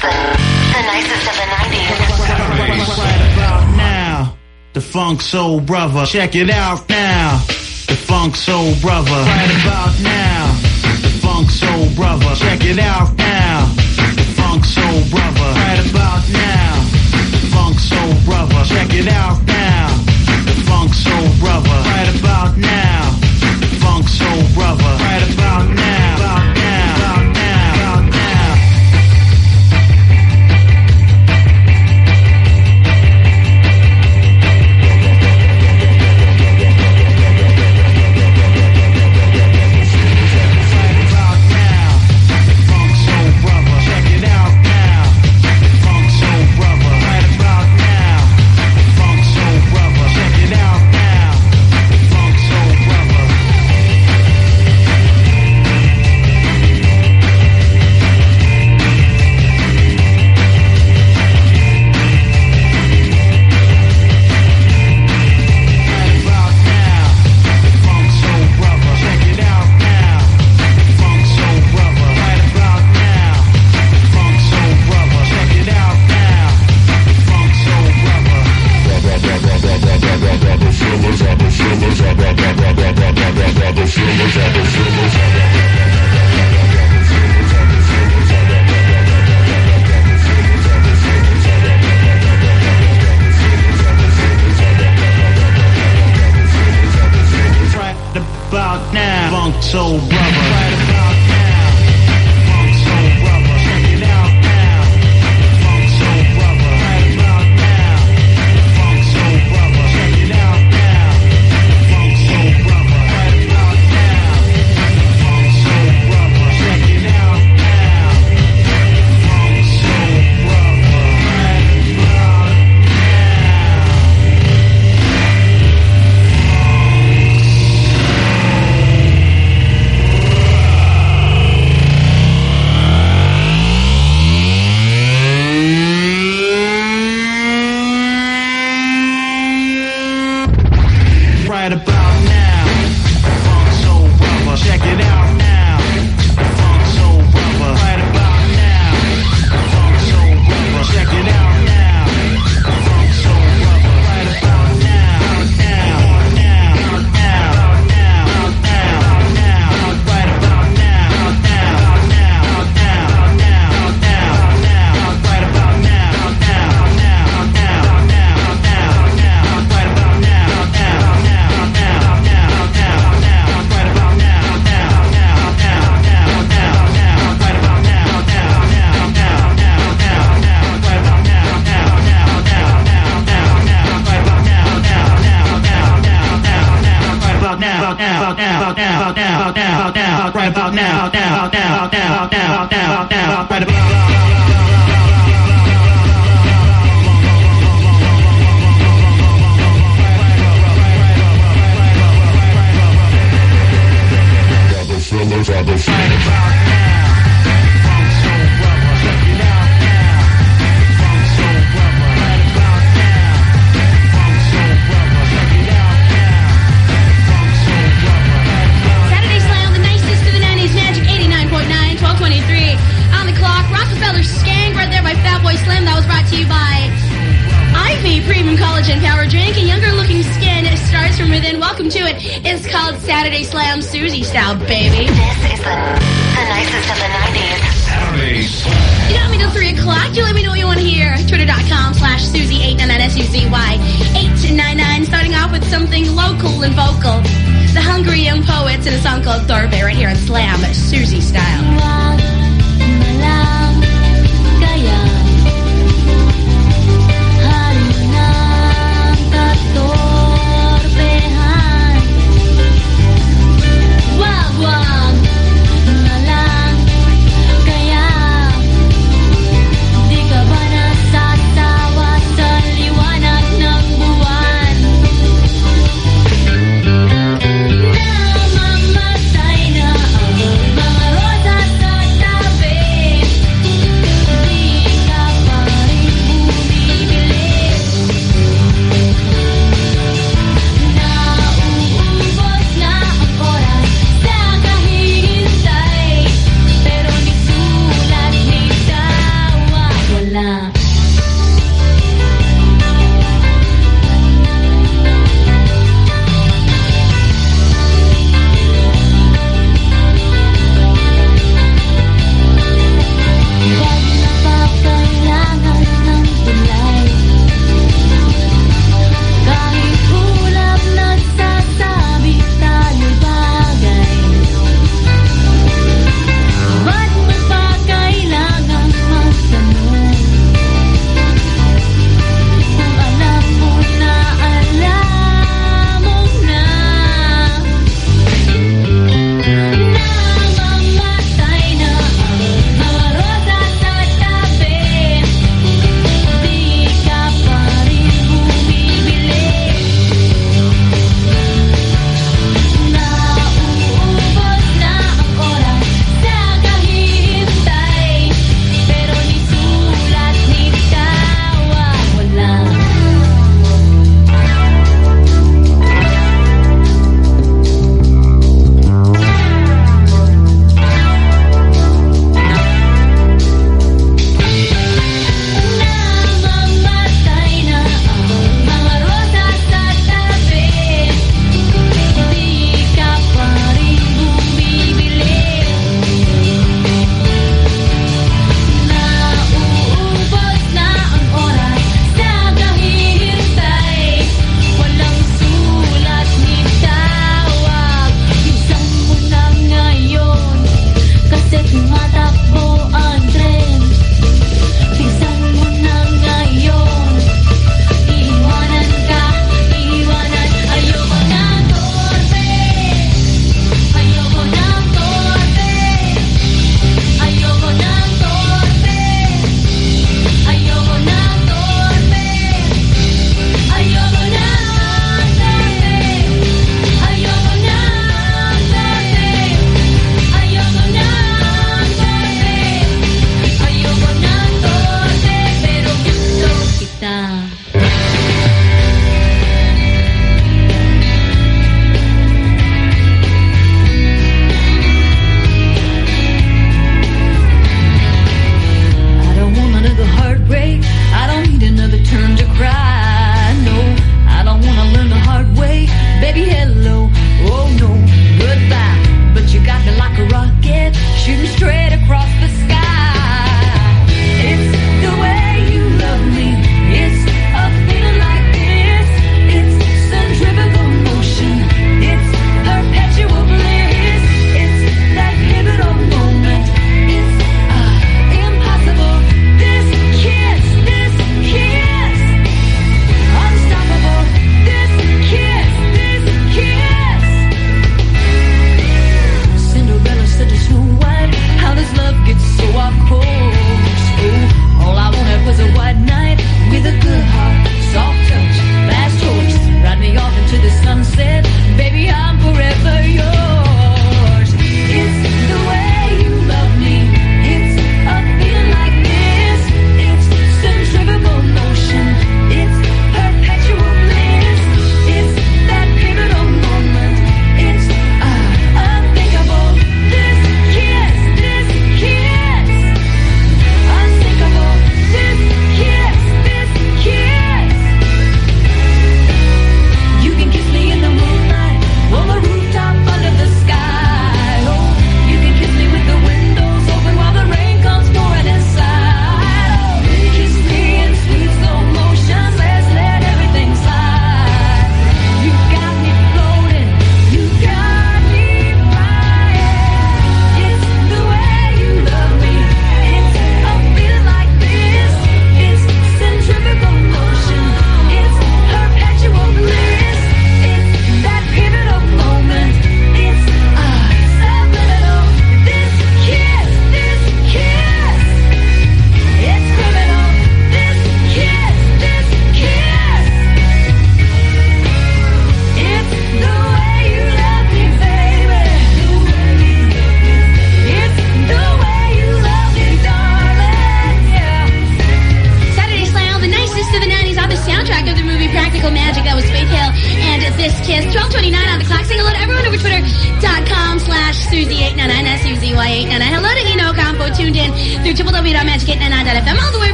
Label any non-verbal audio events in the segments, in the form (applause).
The nicest of the 90s. Right about now. The Funk Soul Brother. Check it out now. The Funk Soul Brother. Right about now. The Funk Soul Brother. Check it out now. The Funk Soul Brother. Right about now. The Funk Soul Brother. Check it out now. The Funk Soul Brother. Right about now.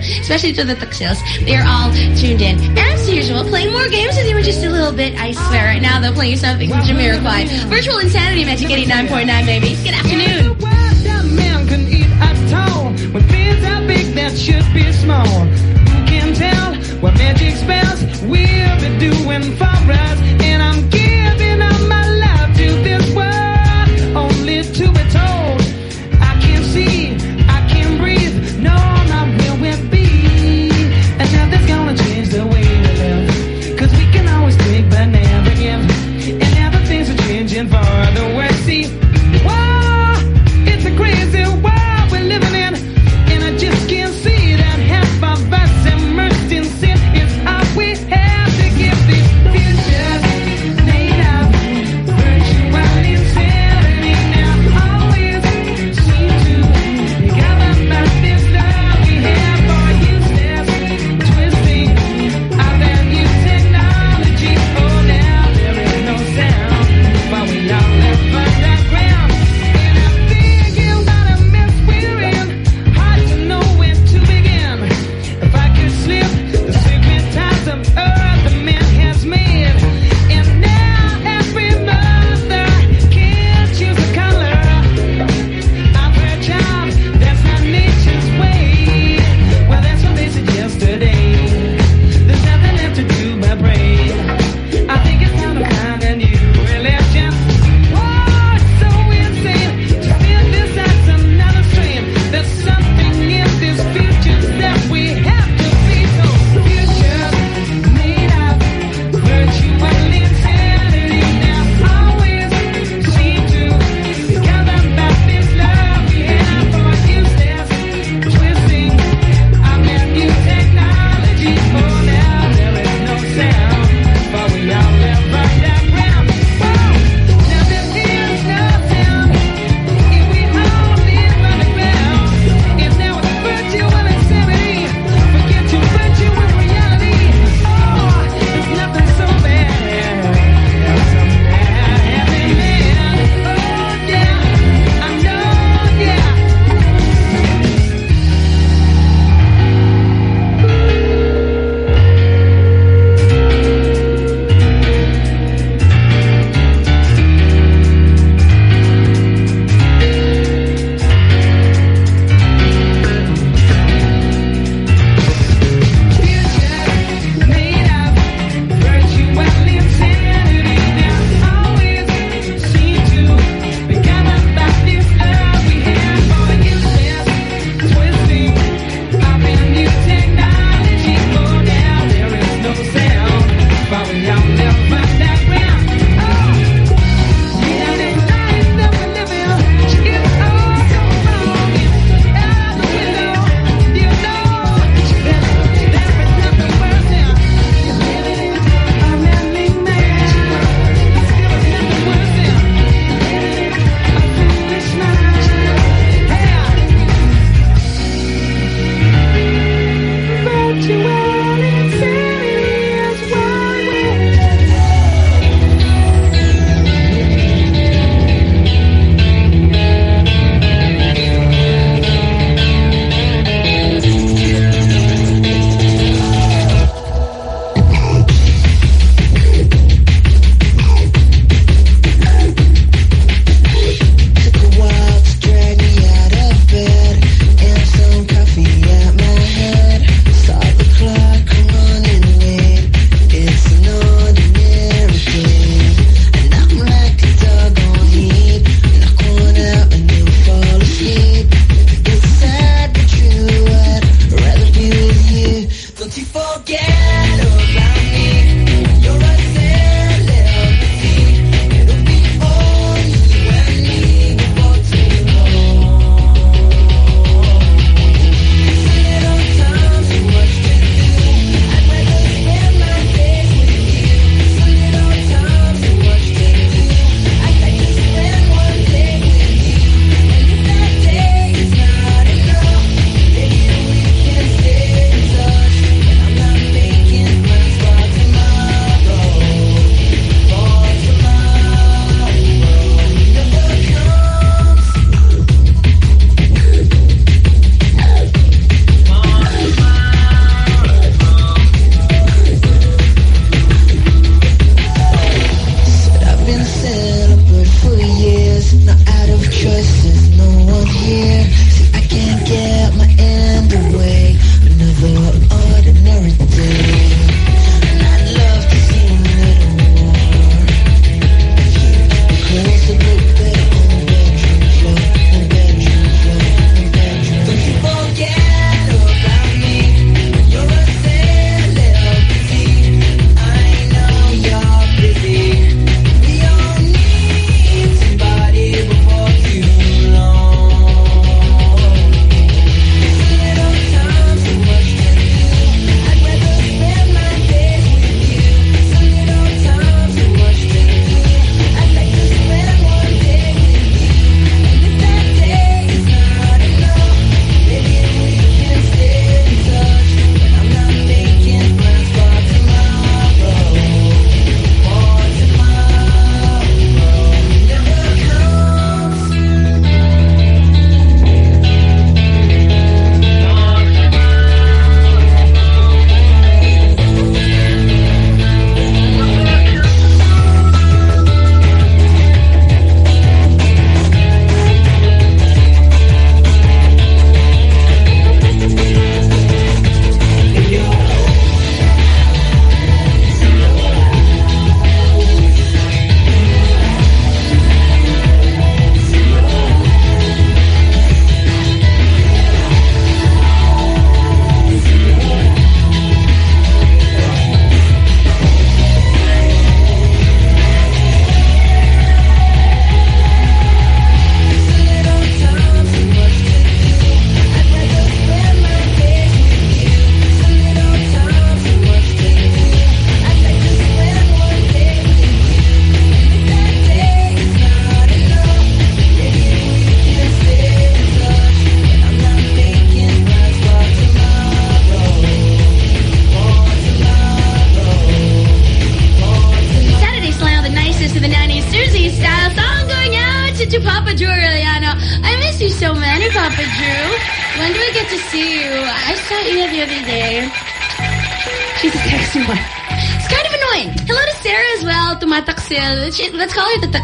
especially to the Tuxillos. They're all tuned in. As usual, playing more games with you in just a little bit, I swear. Right now, they'll play you something from Jamiroquai. Virtual Insanity, Magic 89.9, baby. Good afternoon. Should be small, who can tell what magic spells we'll be doing for us?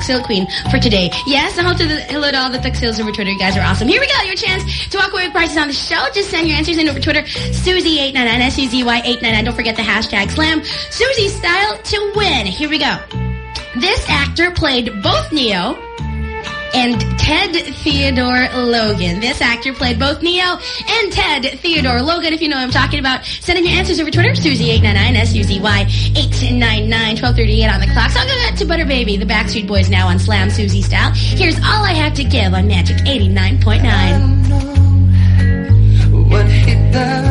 Tuxil Queen for today. Yes, and hello to, the, hello to all the Tuxils over Twitter. You guys are awesome. Here we go. Your chance to walk away with prizes on the show. Just send your answers in over Twitter. Suzy899, S-U-Z-Y899. Don't forget the hashtag slam. Suzy style to win. Here we go. This actor played both Neo and Ted Theodore Logan. This actor played both Neo and Ted Theodore Logan. If you know what I'm talking about, send in your answers over Twitter, Suzy899, S-U-Z-Y, 899, 1238 on the clock. So I'm gonna to Butter Baby, the Backstreet Boys now on Slam Susie Style. Here's All I Have to Give on Magic 89.9.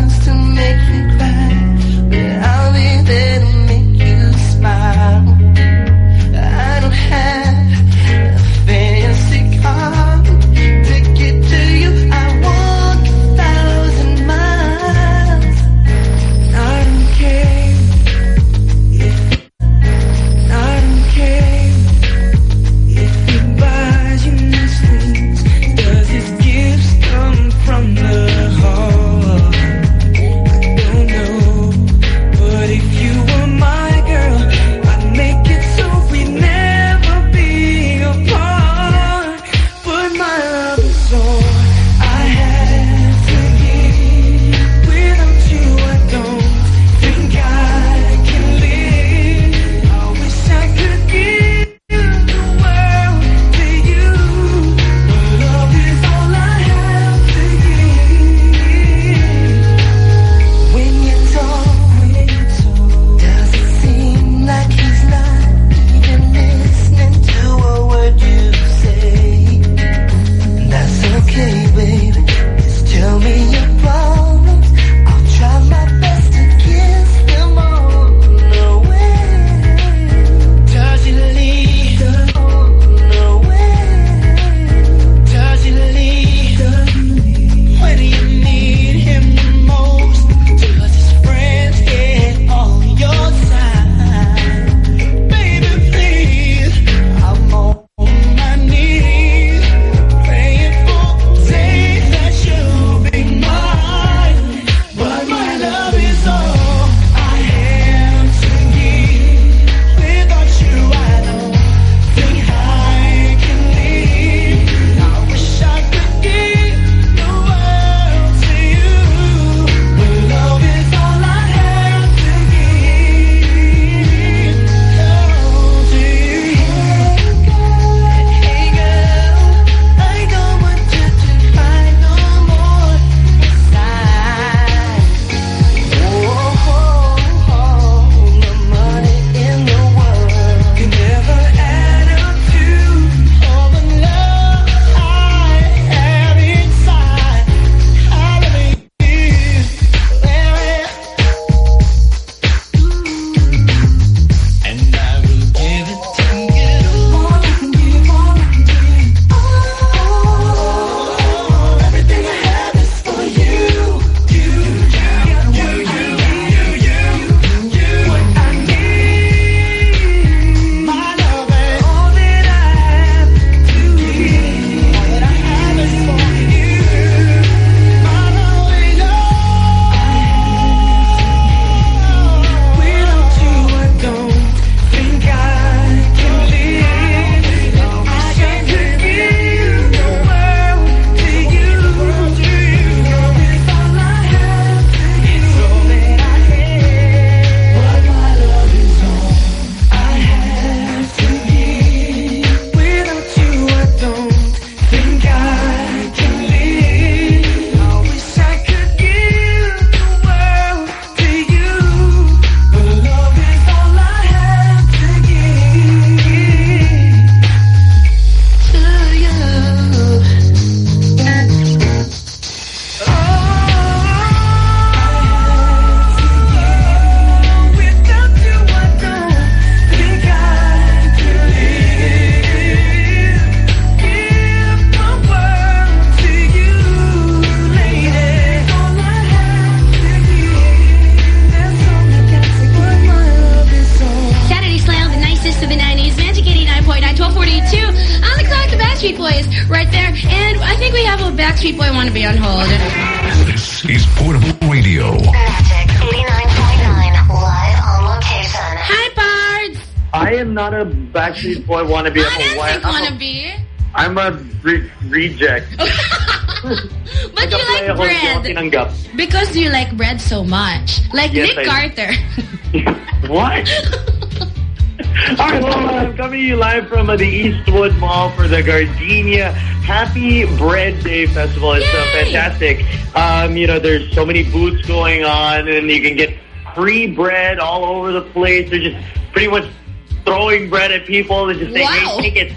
Because you like bread so much. Like Yes, Nick I- Carter. (laughs) What? (laughs) All right, well, I'm coming to you live from uh, the Eastwood Mall for the Gardenia Happy Bread Day Festival. It's uh, fantastic. Um, you know, there's so many booths going on, and you can get free bread all over the place. They're just pretty much throwing bread at people. They're just saying, Wow. hey, take it.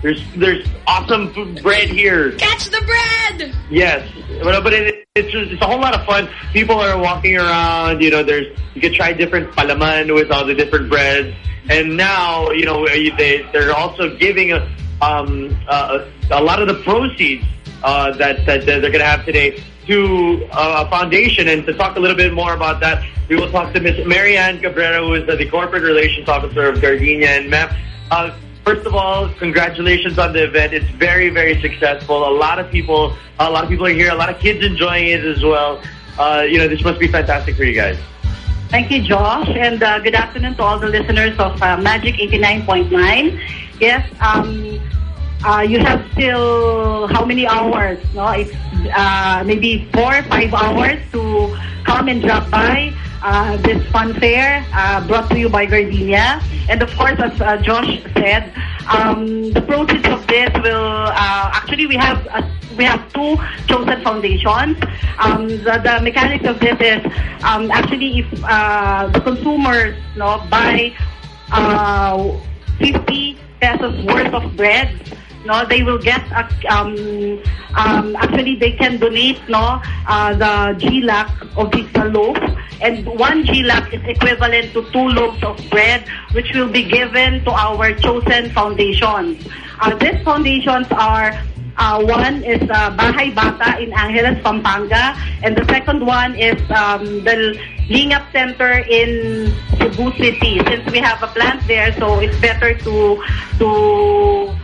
There's there's awesome bread here. Catch the bread! Yes, but, but it, it's just, it's a whole lot of fun. People are walking around. You know, there's you can try different palaman with all the different breads, and now you know they they're also giving a, um uh, a lot of the proceeds uh, that that they're going to have today to uh, a foundation. And to talk a little bit more about that, we will talk to Miss Marianne Cabrera, who is uh, the corporate relations officer of Gardenia. And ma'am, uh, First of all, congratulations on the event. It's very, very successful. A lot of people, a lot of people are here. A lot of kids enjoying it as well. Uh, you know, this must be fantastic for you guys. Thank you, Josh, and uh, good afternoon to all the listeners of uh, Magic 89.9. Yes, um, uh, you have still how many hours? No, it's uh, maybe four, five hours to come and drop by uh, this fun fair uh, brought to you by Gardenia. And of course, as uh, Josh said, um, the proceeds of this will uh, actually we have uh, we have two chosen foundations. Um, the, the mechanics of this is um, actually if uh, the consumers no buy uh, 50 pesos worth of bread no they will get a, um, um, actually they can donate no uh, the GLAC of this loaf. And one GLAC is equivalent to two loaves of bread which will be given to our chosen foundations. Uh, these foundations are uh, one is uh, Bahay Bata in Angeles, Pampanga, and the second one is um, the Lingap Center in Cebu City. Since we have a plant there, so it's better to to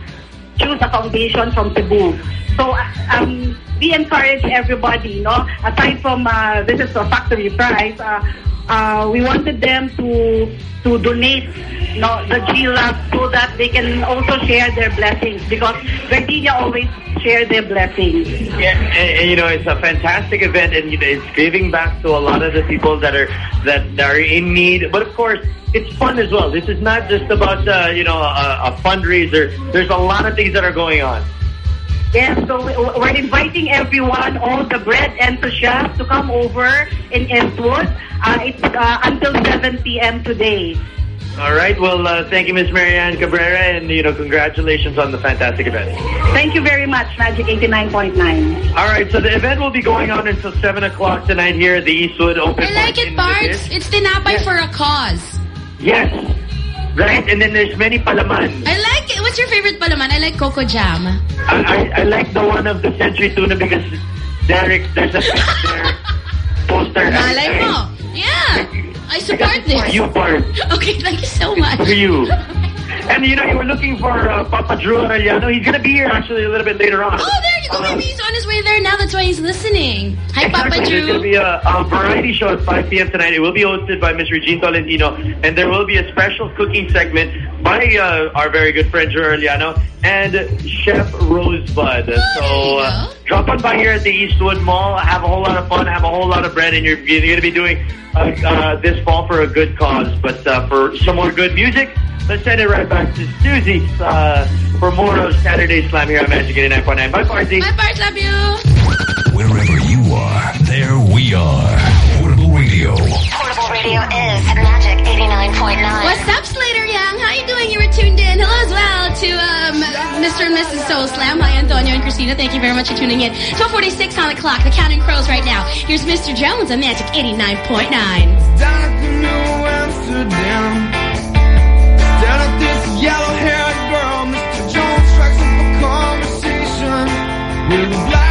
choose a foundation from Cebu. So uh, um, we encourage everybody, no? Aside from uh, this is a factory price, uh, uh, we wanted them to to donate you know, the GLAB so that they can also share their blessings because Gardenia always share their blessings. Yeah, and, and, you know it's a fantastic event, and you know, it's giving back to a lot of the people that are that are in need. But of course, it's fun as well. This is not just about uh, you know a, a fundraiser. There's a lot of things that are going on. Yes, so we- we're inviting everyone, all the bread and enthusiasts, to come over in Eastwood. Uh, it's uh, until 7 p.m. today. All right. Well, uh, thank you, Miss Marianne Cabrera, and you know, congratulations on the fantastic event. Thank you very much, Magic 89.9. All right. So the event will be going on until seven o'clock tonight here at the Eastwood Open. I like Park it, in Parts. Madrid. It's tinapay Yes. for a cause. Yes. Right. And then there's many palaman. I like it. What's your favorite palaman? I like Coco Jam. I, I, I like the one of the Century Tuna because Derek, there's a (laughs) poster. Malay like mo. Yeah. I support For this. you, part. Okay, thank you so much. For you. (laughs) And you know, you were looking for uh, Papa Drew Arellano. He's going to be here actually a little bit later on. Oh, there you go. Maybe he's on his way there now. That's why he's listening. Hi, Papa Exactly. There's going to be a, a variety show at 5 p.m. tonight. It will be hosted by Miss Regine Tolentino, and there will be a special cooking segment by uh, our very good friend Drew Arellano and Chef Rosebud. you so uh. Drop on by here at the Eastwood Mall, have a whole lot of fun, have a whole lot of bread, and you're, you're going to be doing uh, uh, this fall for a good cause. But uh, for some more good music, let's send it right back to Susie uh, for more of Saturday Slam here on Magic 89.9. Bye, Party. Bye, Parts. Love you. Wherever you are, there we are. Portable Radio. Portable radio is Magic 89.9. What's up, Slater Young? How you doing? You were tuned in. Hello as well to um, Mr. and Mrs. Soul Slam. Hi, Antonio and Christina. Thank you very much for tuning in. 1246 on the clock. The Counting Crows right now. Here's Mr. Jones on Magic 89.9. Down at New Amsterdam. Down at this yellow-haired girl, Mr. Jones strikes up a conversation with a black-haired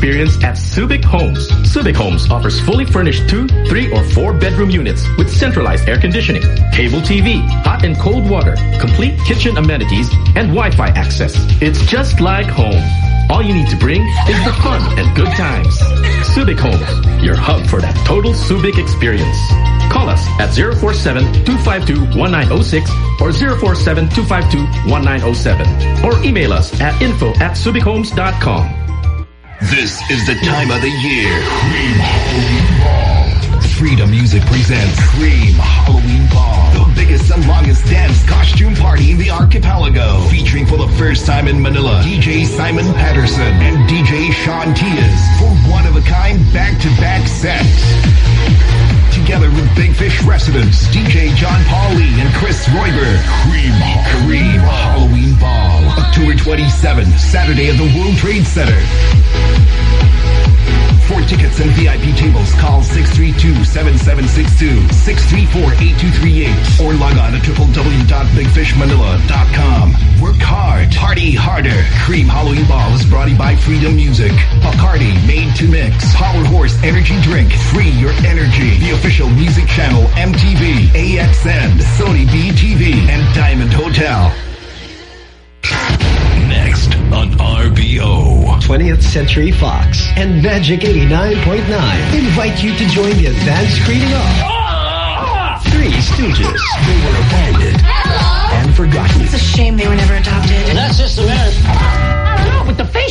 experience at Subic Homes. Subic Homes offers fully furnished two, three, or four bedroom units with centralized air conditioning, cable TV, hot and cold water, complete kitchen amenities, and Wi-Fi access. It's just like home. All you need to bring is the fun and good times. Subic Homes, your hub for that total Subic experience. Call us at 047-252-1906 or 047-252-1907 or email us at info at subichomes.com. This is the time of the year. Freedom Music presents Cream Halloween Ball. The biggest and longest dance costume party in the archipelago. Featuring for the first time in Manila, DJ Simon Patterson and DJ Sean Tyas for one-of-a-kind back-to-back sets together with Big Fish residents DJ John Pauly and Chris Royber. Cream, Cream Halloween Ball, October 27th, Saturday at the World Trade Center. For tickets and VIP tables, call 632-7762, 634-8238, or log on to www.bigfishmanila.com. Work hard, party harder. Cream Halloween Ball is brought to you by Freedom Music. Bacardi, made to mix. Power Horse Energy Drink, free your energy. The official music channel, MTV, AXN, Sony BTV, and Diamond Hotel. 20th Century Fox and Magic 89.9 invite you to join the advanced screening of Three Stooges. They were abandoned and forgotten. It's a shame they were never adopted. That's just the man.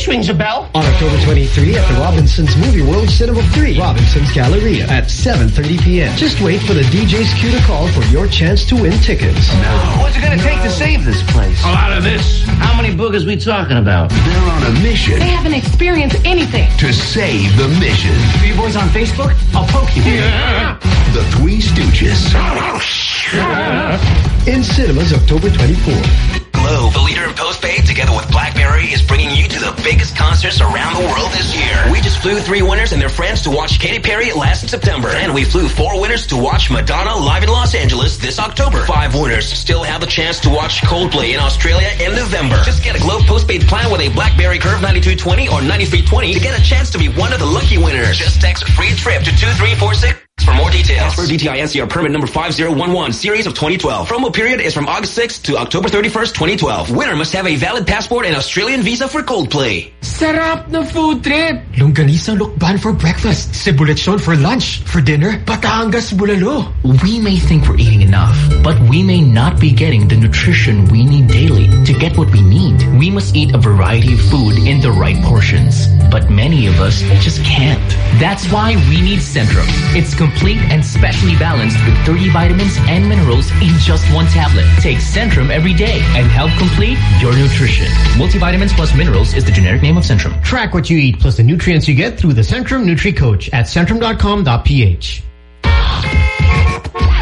I don't know, but the face rings a bell. On October 23 at the Robinsons Movie World Cinema 3, Robinsons Galleria at 7.30 p.m. Just wait for the DJ's cue to call for your chance to win tickets. Now. What's it gonna take to save this place? A lot of this. How many boogers we talking about? They're on a mission They haven't experienced anything. to save the mission. Are you boys on Facebook? I'll poke you. Yeah. (laughs) The Three Stooges. (laughs) In cinemas October 24. Globe, the leader in postpaid, together with BlackBerry, is bringing you to the biggest concerts around the world this year. We just flew three winners and their friends to watch Katy Perry last September, and we flew four winners to watch Madonna live in Los Angeles this October. Five winners still have the chance to watch Coldplay in Australia in November. Just get a Globe postpaid plan with a BlackBerry Curve 9220 or 9320 to get a chance to be one of the lucky winners. Just text free trip to 2346. For more details, for DTI NCR permit number 5011, series of 2012. Promo period is from August 6th to October 31st, 2012. Winner must have a valid passport and Australian visa for Coldplay. Sarap na food trip! Longganisa Lukban for breakfast, Cebu Lechon for lunch, for dinner, Batangas Bulalo. We may think we're eating enough, but we may not be getting the nutrition we need daily. To get what we need, we must eat a variety of food in the right portions. But many of us just can't. That's why we need Centrum. It's complete and specially balanced with 30 vitamins and minerals in just one tablet. Take Centrum every day and help complete your nutrition. Multivitamins plus minerals is the generic name of Centrum. Track what you eat plus the nutrients you get through the Centrum Nutri Coach at centrum.com.ph.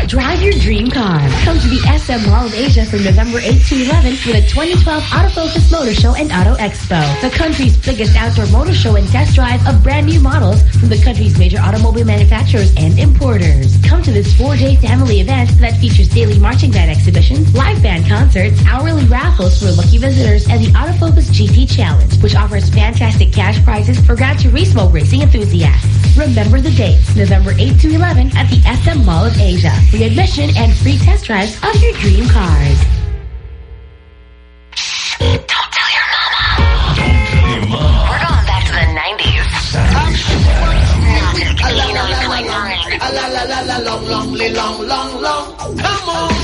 Drive your dream car. Come to the SM Mall of Asia from November 8 to 11 for the 2012 Autofocus Motor Show and Auto Expo, the country's biggest outdoor motor show and test drive of brand new models from the country's major automobile manufacturers and importers. Come to this four-day family event that features daily marching band exhibitions, live band concerts, hourly raffles for lucky visitors, and the Autofocus GT Challenge, which offers fantastic cash prizes for Gran Turismo racing enthusiasts. Remember the dates, November 8 to 11 at the SM Mall of Asia. Free admission and free test drives of your dream cars. Don't tell your mama. Don't tell your mama. We're going back to the 90s. Magic 89.9. A la la la la long, long, li, long, long, long. Come on.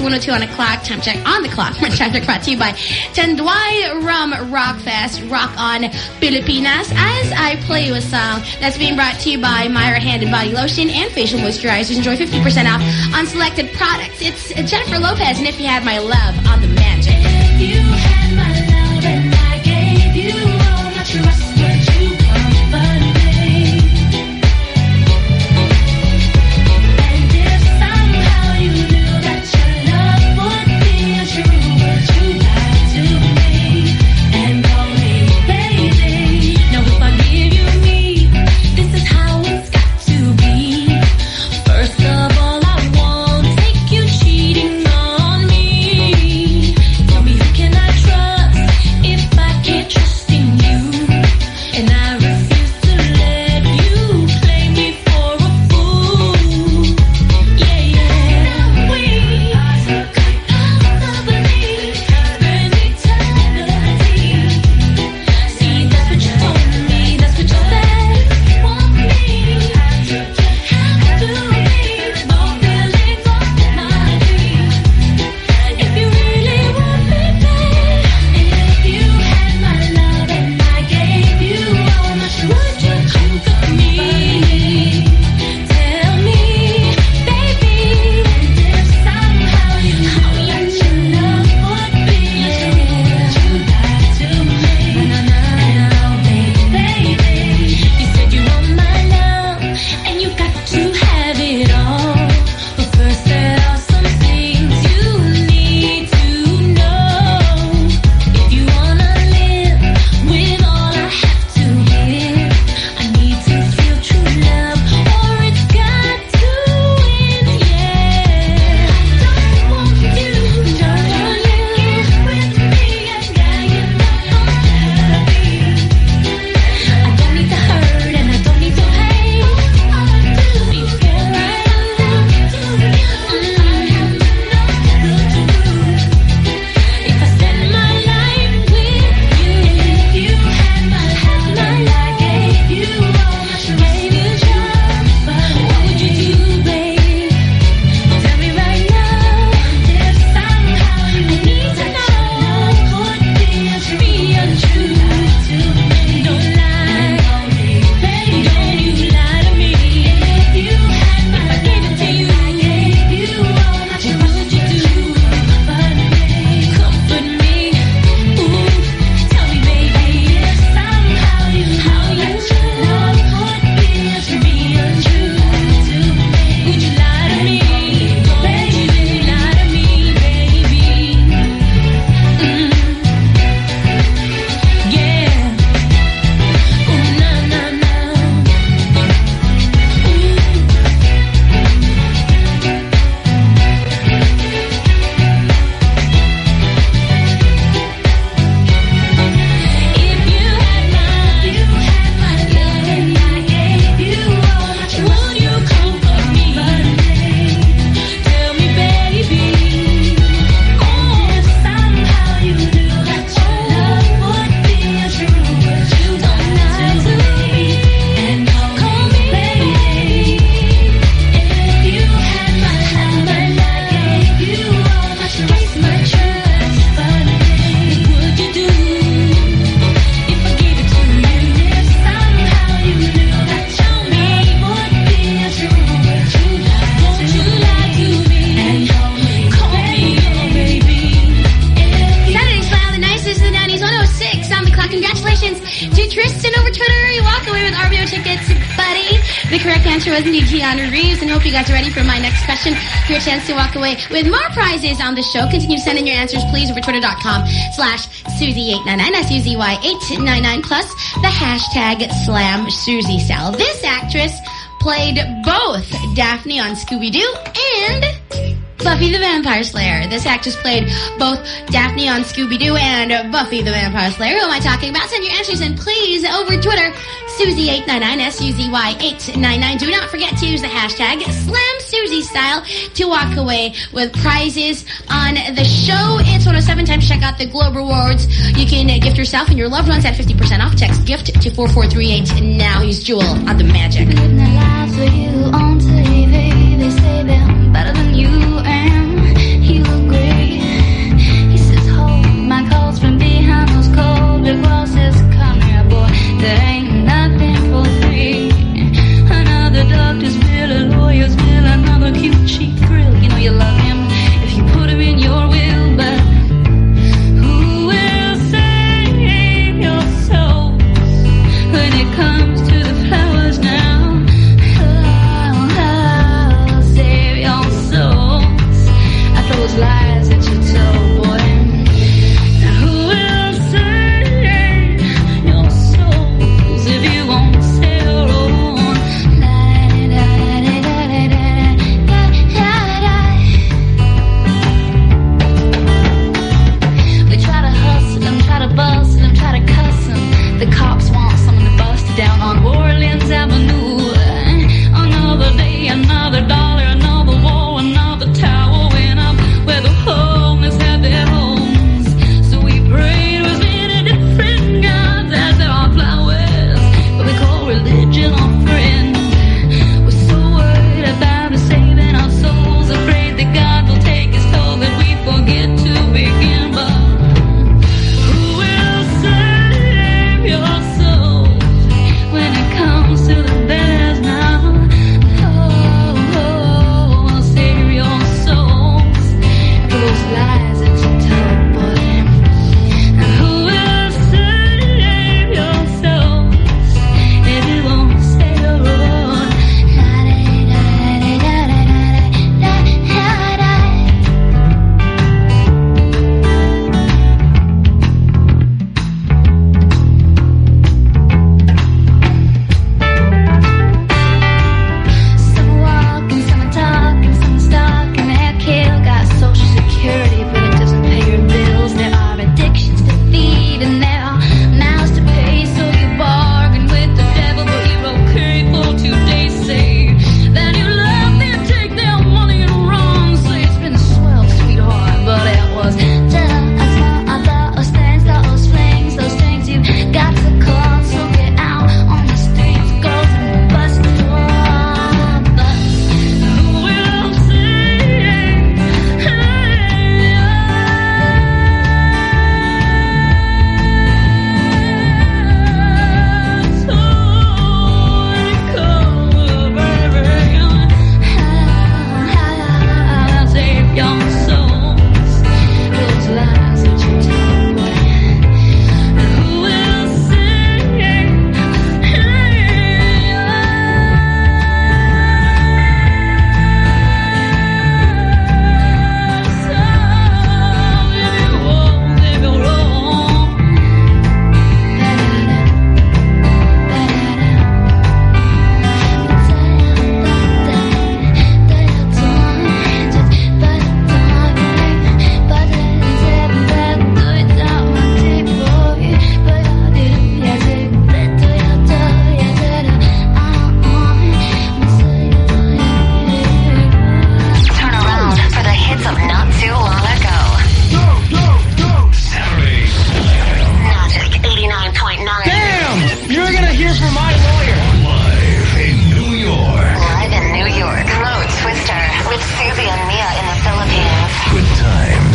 102 on a clock. Time check on the clock. (laughs) Time check brought to you by Tanduay Rum Rockfest. Rock on Filipinas as I play you a song that's being brought to you by Myra Hand and Body Lotion and Facial Moisturizers. Enjoy 50% off on selected products. It's Jennifer Lopez and If You Had My Love. your chance to walk away with more prizes on the show. Continue sending your answers, please, over twitter.com slash Suzy899. That's U-Z-Y-899 plus the hashtag Slam Suzy Sal. This actress played both Daphne on Scooby-Doo and... Buffy the Vampire Slayer. This actress played both Daphne on Scooby-Doo and Buffy the Vampire Slayer. Who am I talking about? Send your answers in, please, over Twitter, Suzy899, S-U-Z-Y 899. Do not forget to use the hashtag Slam Style to walk away with prizes on the show. It's 107 times. Check out the Globe Rewards. You can gift yourself and your loved ones at 50% off. Text GIFT to 4438 now. He's Jewel on The Magic.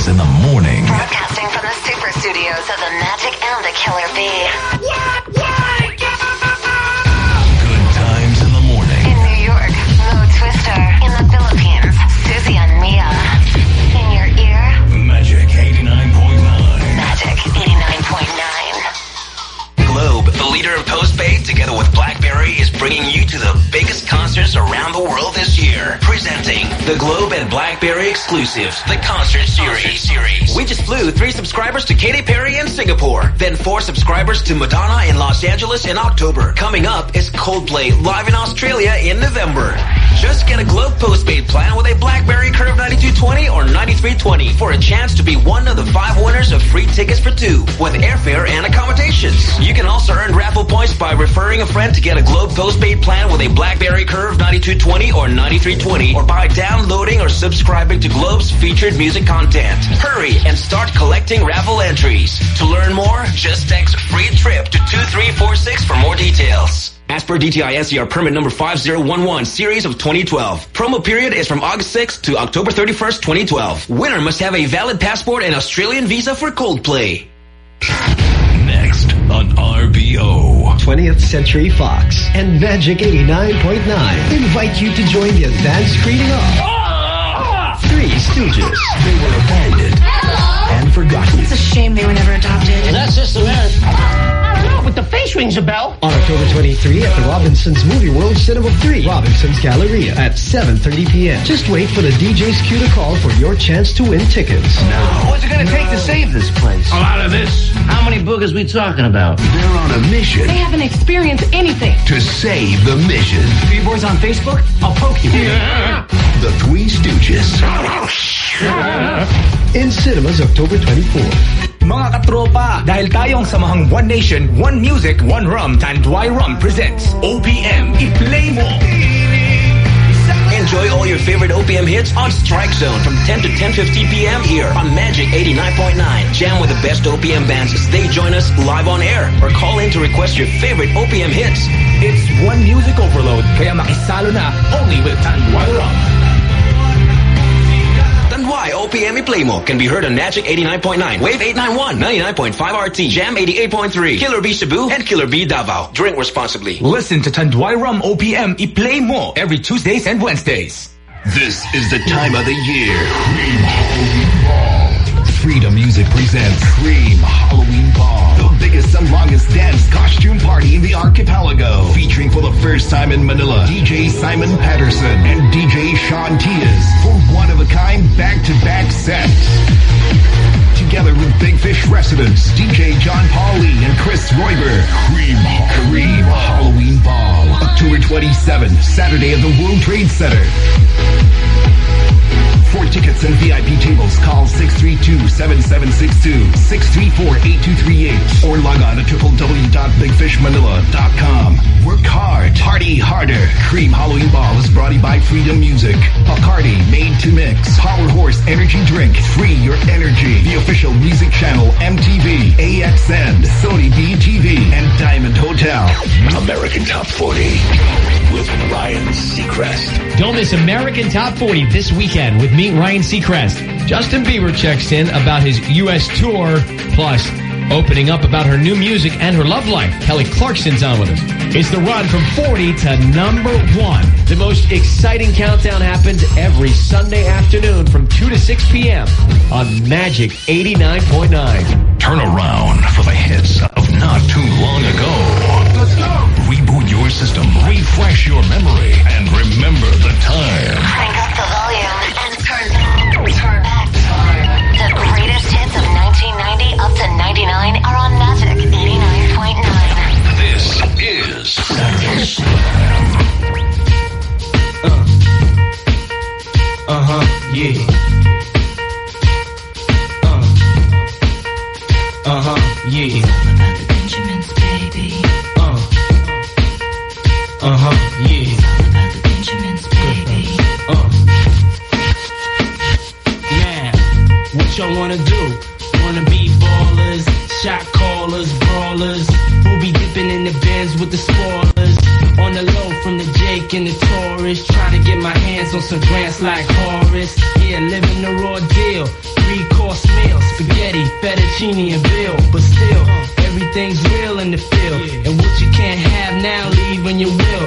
Killers in the Morning. Broadcasting from the super studios of the Magic and the Killer Bee. Good times in the morning. In New York, Mo Twister. In the Philippines, Susie and Mia. In your ear, Magic 89.9. Magic 89.9. Globe, the leader of postpaid, together with BlackBerry, is bringing you to the biggest concerts around the world Presenting the Globe and BlackBerry exclusive, the concert series. We just flew three subscribers to Katy Perry in Singapore, then four subscribers to Madonna in Los Angeles in October. Coming up is Coldplay live in Australia in November. Just get a Globe postpaid plan with a BlackBerry Curve 9220 or 9320 for a chance to be one of the five winners of free tickets for two with airfare and accommodations. You can also earn raffle points by referring a friend to get a Globe postpaid plan with a BlackBerry Curve 9220 or 9320 or by downloading or subscribing to Globe's featured music content. Hurry and start collecting raffle entries. To learn more, just text free trip to 2346 for more details. As per DTI NCR permit number 5011 series of 2012. Promo period is from August 6th to October 31st, 2012. Winner must have a valid passport and Australian visa for Coldplay. Next on RBO. 20th Century Fox and Magic 89.9 invite you to join the advanced screening of Three Stooges. They were abandoned and forgotten. It's a shame they were never adopted. That's just America. I don't know, but the face rings a bell. On October 23 at the Robinsons Movie World Cinema 3, Robinsons Galleria at 7.30 p.m. Just wait for the DJ's cue to call for your chance to win tickets. Now, What's it going to take to save this place? A lot of this. How many boogers we talking about? They're on a mission They haven't experienced anything. to save the mission. Three boys on Facebook? I'll poke you. (laughs) The Three Stooges. (laughs) In cinemas October 24. Mga katropa, dahil tayong samahang One Nation, One Music, One Rum, Tanduay Rum presents OPM. I-play mo! Enjoy all your favorite OPM hits on Strike Zone from 10 to 10.50 p.m. here on Magic 89.9. Jam with the best OPM bands as they join us live on air or call in to request your favorite OPM hits. It's one music overload, kaya makisalo na only with Tanduay Rum. Then why OPM I-Play Mo can be heard on Magic 89.9, Wave 891, 99.5 RT, Jam 88.3, Killer B Cebu, and Killer B Davao. Drink responsibly. Listen to Tanduay Rum OPM I-Play Mo every Tuesdays and Wednesdays. This is the time of the year. Freedom Music presents Cream Halloween Ball. The biggest and longest dance costume party in the archipelago. Featuring for the first time in Manila, DJ Simon Patterson and DJ Sean Tyas for one-of-a-kind back-to-back sets. Together with Big Fish residents, DJ John Pauly and Chris Royber. Cream, Cream Halloween Ball. October 27th, Saturday at the World Trade Center. For tickets and VIP tables, call 632-7762, 634-8238, or log on to www.bigfishmanila.com. Work hard, party harder. Cream Halloween Ball is brought to you by Freedom Music. Bacardi, made to mix. Power Horse Energy Drink, free your energy. The official music channel, MTV, AXN, Sony BTV, and Diamond Hotel. American Top 40 with Ryan Seacrest. Don't miss American Top 40 this weekend with me, Ryan Seacrest. Justin Bieber checks in about his U.S. tour, plus opening up about her new music and her love life. Kelly Clarkson's on with us. It's the run from 40 to number one. The most exciting countdown happens every Sunday afternoon from 2 to 6 p.m. on Magic 89.9. Turn around for the hits of not too long ago. Let's go. Reboot your system, refresh your memory, and remember the time. 1990 up to 99 are on Magic 89.9. This is Saturday Slam. Uh-huh, yeah. Uh. Uh-huh, yeah. Benjamin's baby. Uh. Uh-huh, yeah. It's all about the Benjamins, baby. Uh. Now, what y'all wanna do? Shot callers, brawlers, who be dipping in the bins with the spoilers. On the low from the Jake and the Taurus, try to get my hands on some grants like Horace. Yeah, living the raw deal, three course meal, spaghetti, fettuccine and bill, but still, everything's real in the field. And what you can't have now, leave when you will.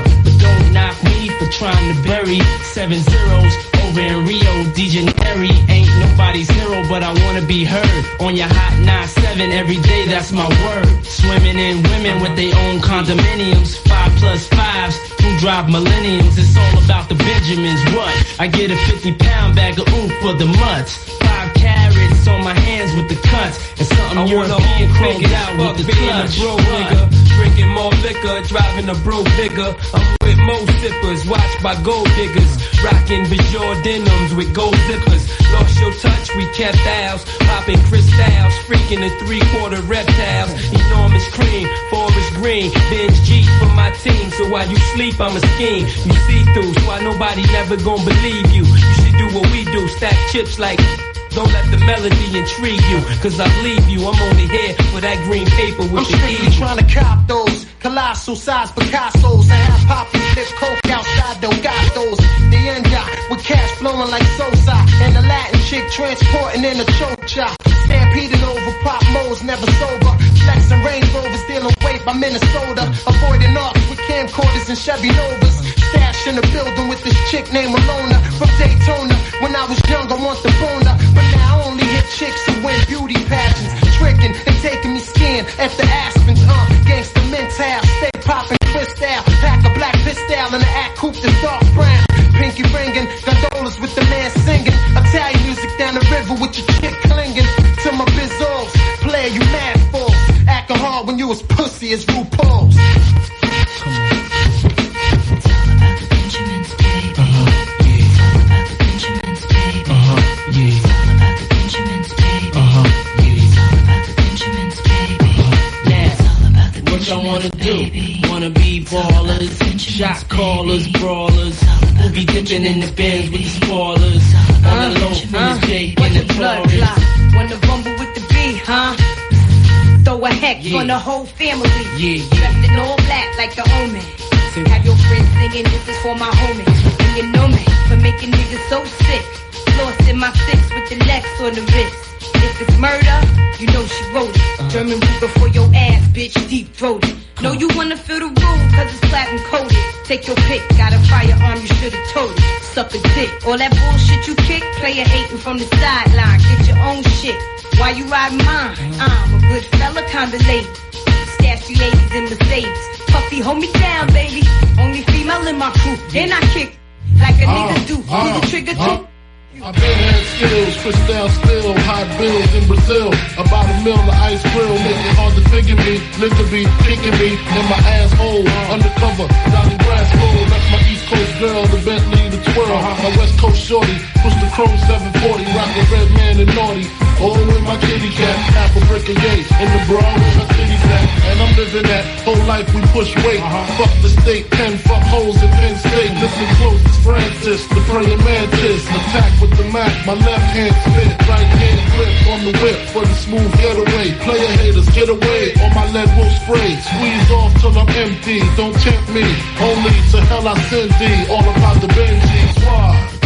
Trying to bury seven zeros over in Rio de Janeiro. Ain't nobody's hero, but I wanna be heard on your hot 9-7 every day. That's my word. Swimming in women with their own condominiums, five plus fives who drive millenniums. It's all about the Benjamins. What? I get a 50 pound bag of oof for the mutts. Five carrots on my hands with the cuts, and something I European chromed out with the clutch. bro nigga. Drinking more liquor, driving a bro bigger. I'm with most sippers, watched by gold diggers. Rocking Bajor denims with gold zippers. Lost your touch, we kept ours. Popping crystals, freaking the three quarter reptiles. Enormous cream, forest green. Benz G for my team, so while you sleep, I'm a scheme. You see through, so why nobody never gonna believe you. You should do what we do, stack chips like. Don't let the melody intrigue you, cause I leave you. I'm only here for that green paper with I'm the strictly E. trying to cop those colossal size Picassos I have poppy flip coke outside Delgados. The end guy with cash flowing like Sosa and the Latin chick transporting in a chocha. Stampeded over pop modes, never sober. Flexing Range Rovers, dealing by Minnesota. Avoiding arcs with camcorders and Chevy Novas. Stash in the building with this chick named Alona from Daytona. When I was young, I want the boner, but now I only hit chicks who win beauty pageants. Tricking and taking me skiing at the Aspens, uh, gangsta mental, stay popping twist out, pack a black pistol and an act coupe that's dark brown. Pinky ringing, gondolas with the man singing, Italian music down the river with your chick clinging to my bizzos. Player, you mad hard when you was pussy as RuPaul's. What y'all wanna do? Wanna be ballers, shot callers, brawlers. Who be dipping in the bins with the spoilers. On the low from the Jake and the blood Taurus. clot. Wanna rumble Throw a hex Yeah. on the whole family. Yeah, Dressed in all black like the omen. Have your friends singing, this is for my homie. And you know me for making niggas so sick. Lost in my six with the Lex on the wrist. If it's murder, you know she wrote it. Uh-huh. German Ruger for your ass, bitch, deep throated. Know you wanna feel the room, cause it's platinum coated. Take your pick, got a firearm, you should've told it. Suck a dick. All that bullshit you kick, player hating from the sideline. Get your own shit. Why you riding mine? I'm a good fella, kinda late. Sassy ladies in Mercedes. Puffy, hold me down, baby. Only female in my crew. Then I kick like a nigga oh, do. Oh, Pull the trigger oh. too. I've been had skills, crystal still, hot bills in Brazil. About a mill of ice grill, make it hard to figure me. Liquor be kicking me in my asshole. Undercover, Donnie Brasco, that's my East Coast girl, the Bentley, the twirl. My West Coast shorty, push the chrome 740, rockin' red man and naughty. Oh, with my kitty cat, half a brick of yay. In the bra with my titties at. And I'm living that whole life we push weight. Fuck the state, pen, fuck holes in Penn State. Listen close, it's Francis, the praying mantis. Attack with the Mac, my left hand spit, right hand grip on the whip for the smooth getaway. Player haters, get away, or my lead will spray. Squeeze off till I'm empty, don't tempt me. Only to hell I send thee, all about the Benjis. Why?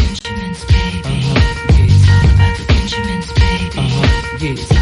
Can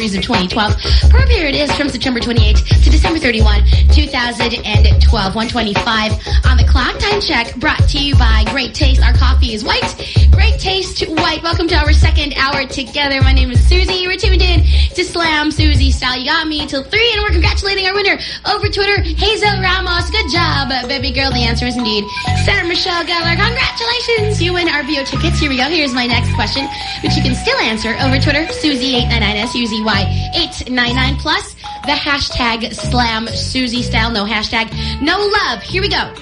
series of 2012. Per period is from September 28 to December 31, 2012. 125 on the clock. Time check brought to you by Great Taste. Our coffee is white. Great Taste White. Welcome to our second hour together. My name is Susie. You are tuned in to Slam Susie Style. You got me till 3 and we're congratulating our winner over Twitter, Hazel Ramos. Good job, baby girl. The answer is indeed Sarah Michelle Gellar. Congratulations. You win RBO tickets. Here we go. Here's my next question which you can still answer over Twitter, suzy eight nine nine s u z y eight nine nine plus the hashtag slam Suzy style, no hashtag, no love. Here we go.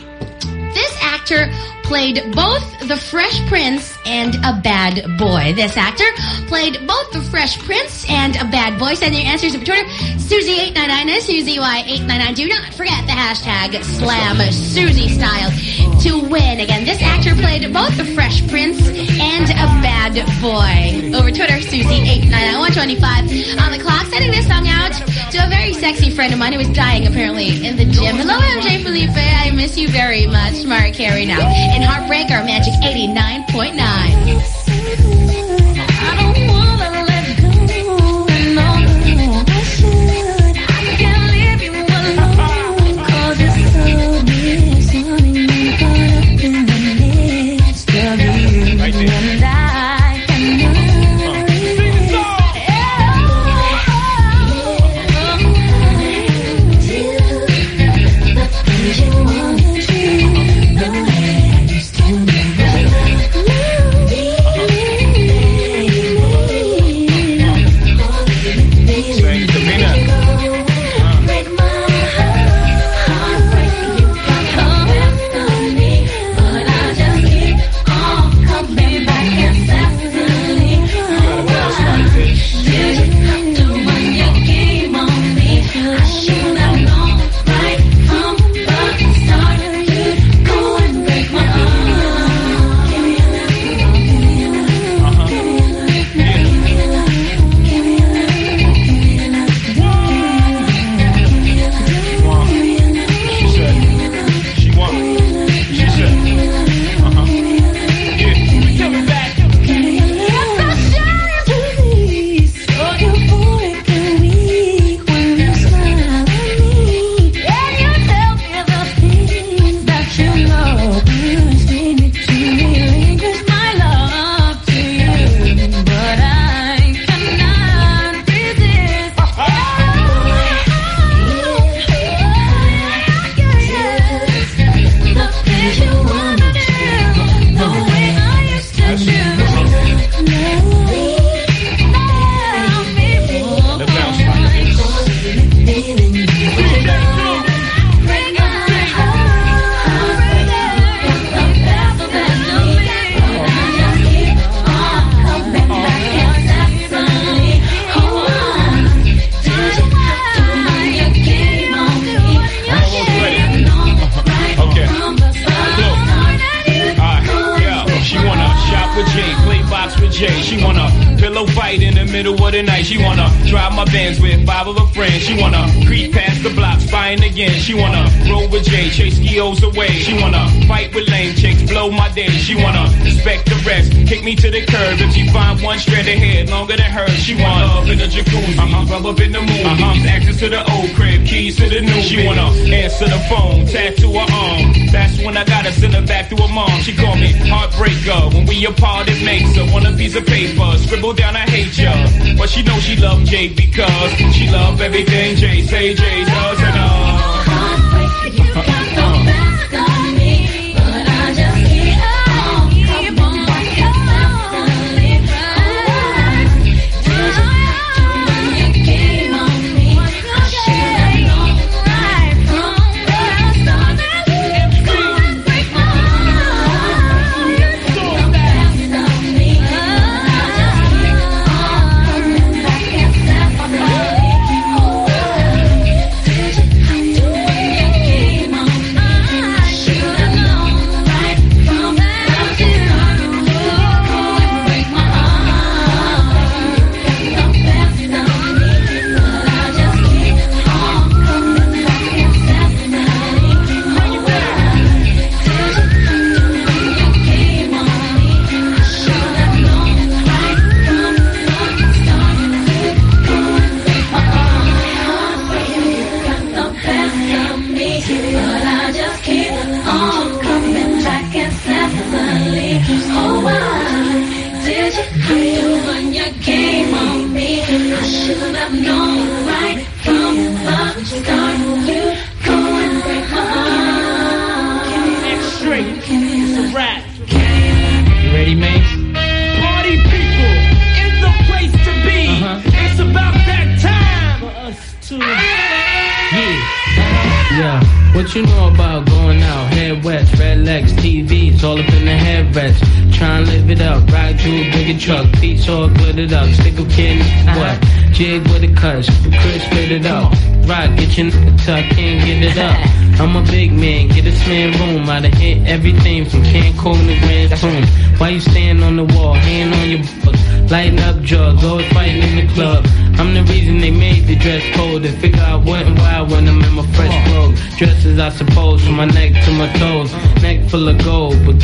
This actor played both the Fresh Prince and a bad boy. This actor played both the Fresh Prince and a bad boy. Send your answers over Twitter, Suzy899, S-U-Z-Y-899. Do not forget the hashtag slam Suzy style to win. Again, this actor played both The Fresh Prince and A Bad Boy. Over Twitter, Susie89125 on the clock, sending this song out to a very sexy friend of mine who was dying, apparently, in the gym. Hello, MJ Felipe. I miss you very much. Mariah Carey now. In Heartbreaker, Magic 89.9.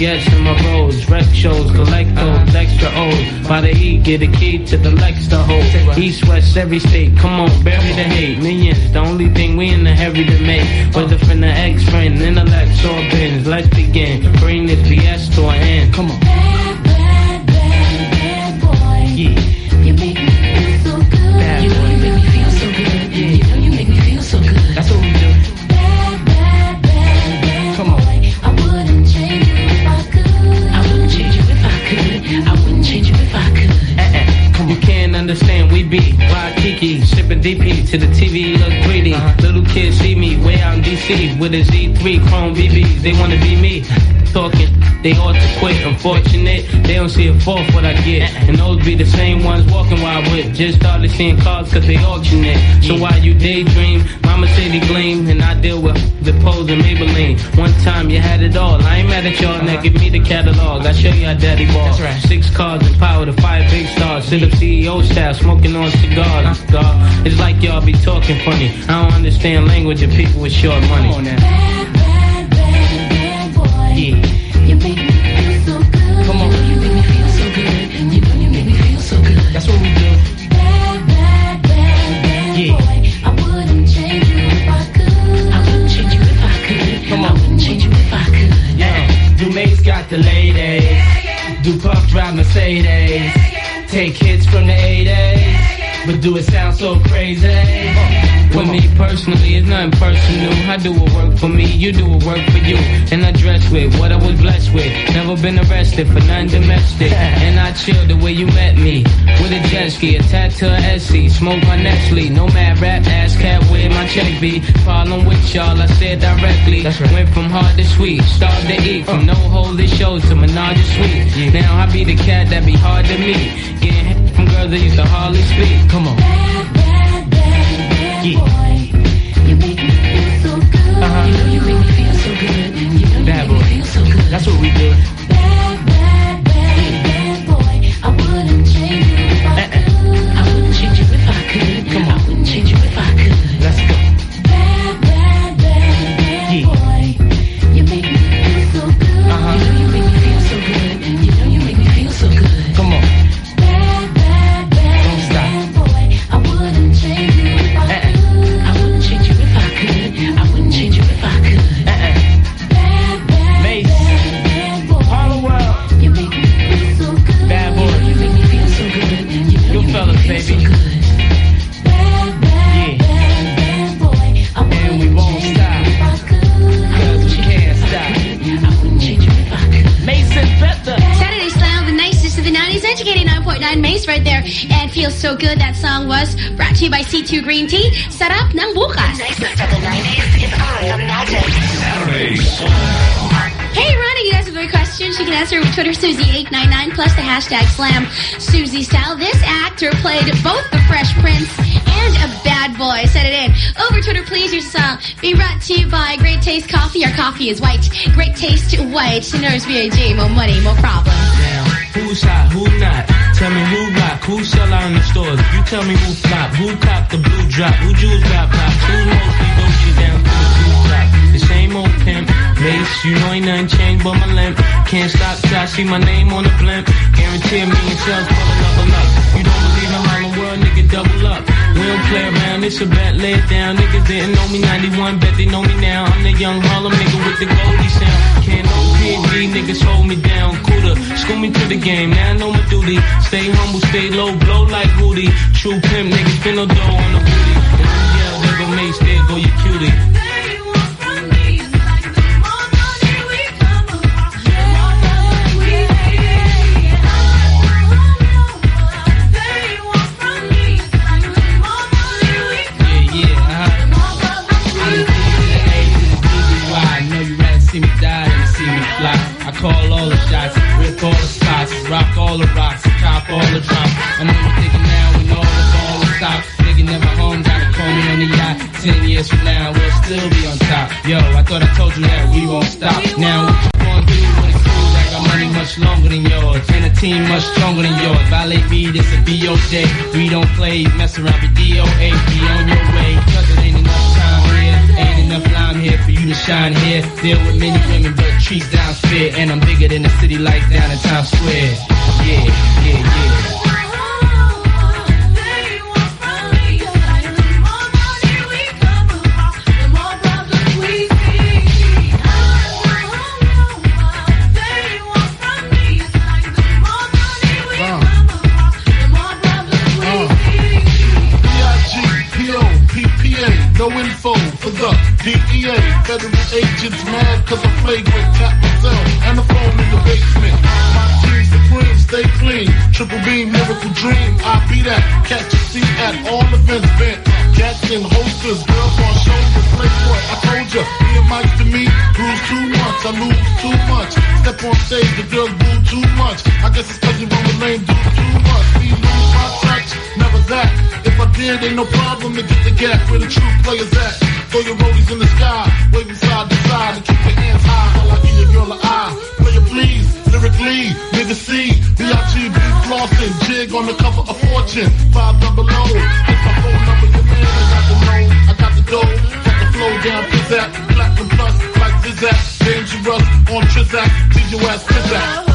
baguettes in my rolls. Rec shows, collect those extra O's. By the E, get a key to the Lex to hold. East, west, every state. Come on, bury the hate. Millions, the only thing we in the hurry to make. Whether from the ex-friend, intellect, or business. Let's begin. Bring this BS to an end. Come on. With a Z3 Chrome BBs, they wanna be me. Talking, they ought to quit. Unfortunate, they don't see a fourth what I get. And those be the same ones walking while I whip. Just started seeing cars cause they auction it. So while you daydream, Mama City gleam, and I deal with the pose and Maybelline. One time you had it all. I ain't mad at y'all, now give me the catalog. I show you how daddy ball. Six cars and power to five big stars. Sit up CEO style, smoking on cigars. God, it's like y'all be talking funny. I don't understand language of people with short money. That's what we do. Bad, bad, bad, bad Yeah. boy. I wouldn't change you if I could. I wouldn't change you if I could. Come I on. wouldn't change you if I could. Yeah. Do Mase got the ladies. Do Puff drive Mercedes. Take hits from the 80s. But do it sound so crazy? For me personally, it's nothing personal. I do what work for me, you do what work for you. And I dress with what I was blessed with. Never been arrested for nothing domestic. And I chill the way you met me. With a jet ski, attached to a SC. Smoke my Nestle. No mad rap, ass cat where my check be. Problem with y'all, I said directly. Went from hard to sweet, starved to eat. From no holy shows to menage a suite. Now I be the cat that be hard to meet. Getting from girls that used to hardly speak. Come on. Yeah. You make me feel so good. Uh-huh. You know you make me feel so good. You know Bad boy. so. That's what we do. Feels So Good. That song was brought to you by C2 Green Tea. Sarap ng bukas. Hey, Ronnie, you guys have any questions? You can answer with Twitter Susie899 plus the hashtag Slam Susie Style. This actor played both the Fresh Prince and a bad boy. Set it in. Over Twitter, please. Your song being brought to you by Great Taste Coffee. Our coffee is white. Great Taste White. Nurse BAG. More money, more problems. Who's hot, who not? Tell me who rock, who sell out in the stores. You tell me who flop, who cop the blue drop, who jewels got pop, who mostly Gucci down to the blue drop. The same old pimp, Mase, you know ain't nothing changed but my limp. Can't stop till I see my name on the blimp. Guarantee a million sales for the level up. You don't believe in nigga, double up. We don't play around, it's a bet, lay it down. Niggas didn't know me 91, bet they know me now. I'm the young Harlem nigga with the Goldie sound. Can't no PD, niggas hold me down. Cooler, school me to the game, now I know my duty. Stay humble, stay low, blow like Woody. True pimp, niggas spin no dough on the booty. Yeah, there go Mase, there go your cutie. All the rocks, cop all the drops. I know you're thinking now when all the ball will stop. Nigga never home, gotta call me on the yacht. Ten years from now, we'll still be on top. Yo, I thought I told you that we won't stop. Now what you gonna do when it's cool? I got money much longer than yours, and a team much stronger than yours. Violate me, this a BO day. We don't play, mess around with DOA. Be on your way, cause it ain't enough time here. Ain't enough lime here for you to shine here. Deal with many women, but treat down fair. And I'm bigger than the city lights down in Times Square. No info for the DEA. Federal agents mad cause I flagrant. Tap Triple beam, miracle dream. I be that. Catch a seat at all events bent. Jackson holsters, girls on shoulders. Playboy, I told ya. Me and Mike to me, lose too much. I lose too much. Step on stage, the girls boo too much. I guess it's cause you run the lane, do too much. Me lose my touch, never that. If I did, ain't no problem to get the gap where the true players at. Throw your rollies in the sky, waving side to side, and keep your hands high while I give your girl an eye. Play it please, lyrically, nigga C, B-I-G-B flossing, jig on the cover of Fortune, five double O. That's my phone number, your man, I got the know, I got the dough, got the flow down, pizzazz, platinum plus, like Zizak, dangerous, on Trizak, your ass pizzazz.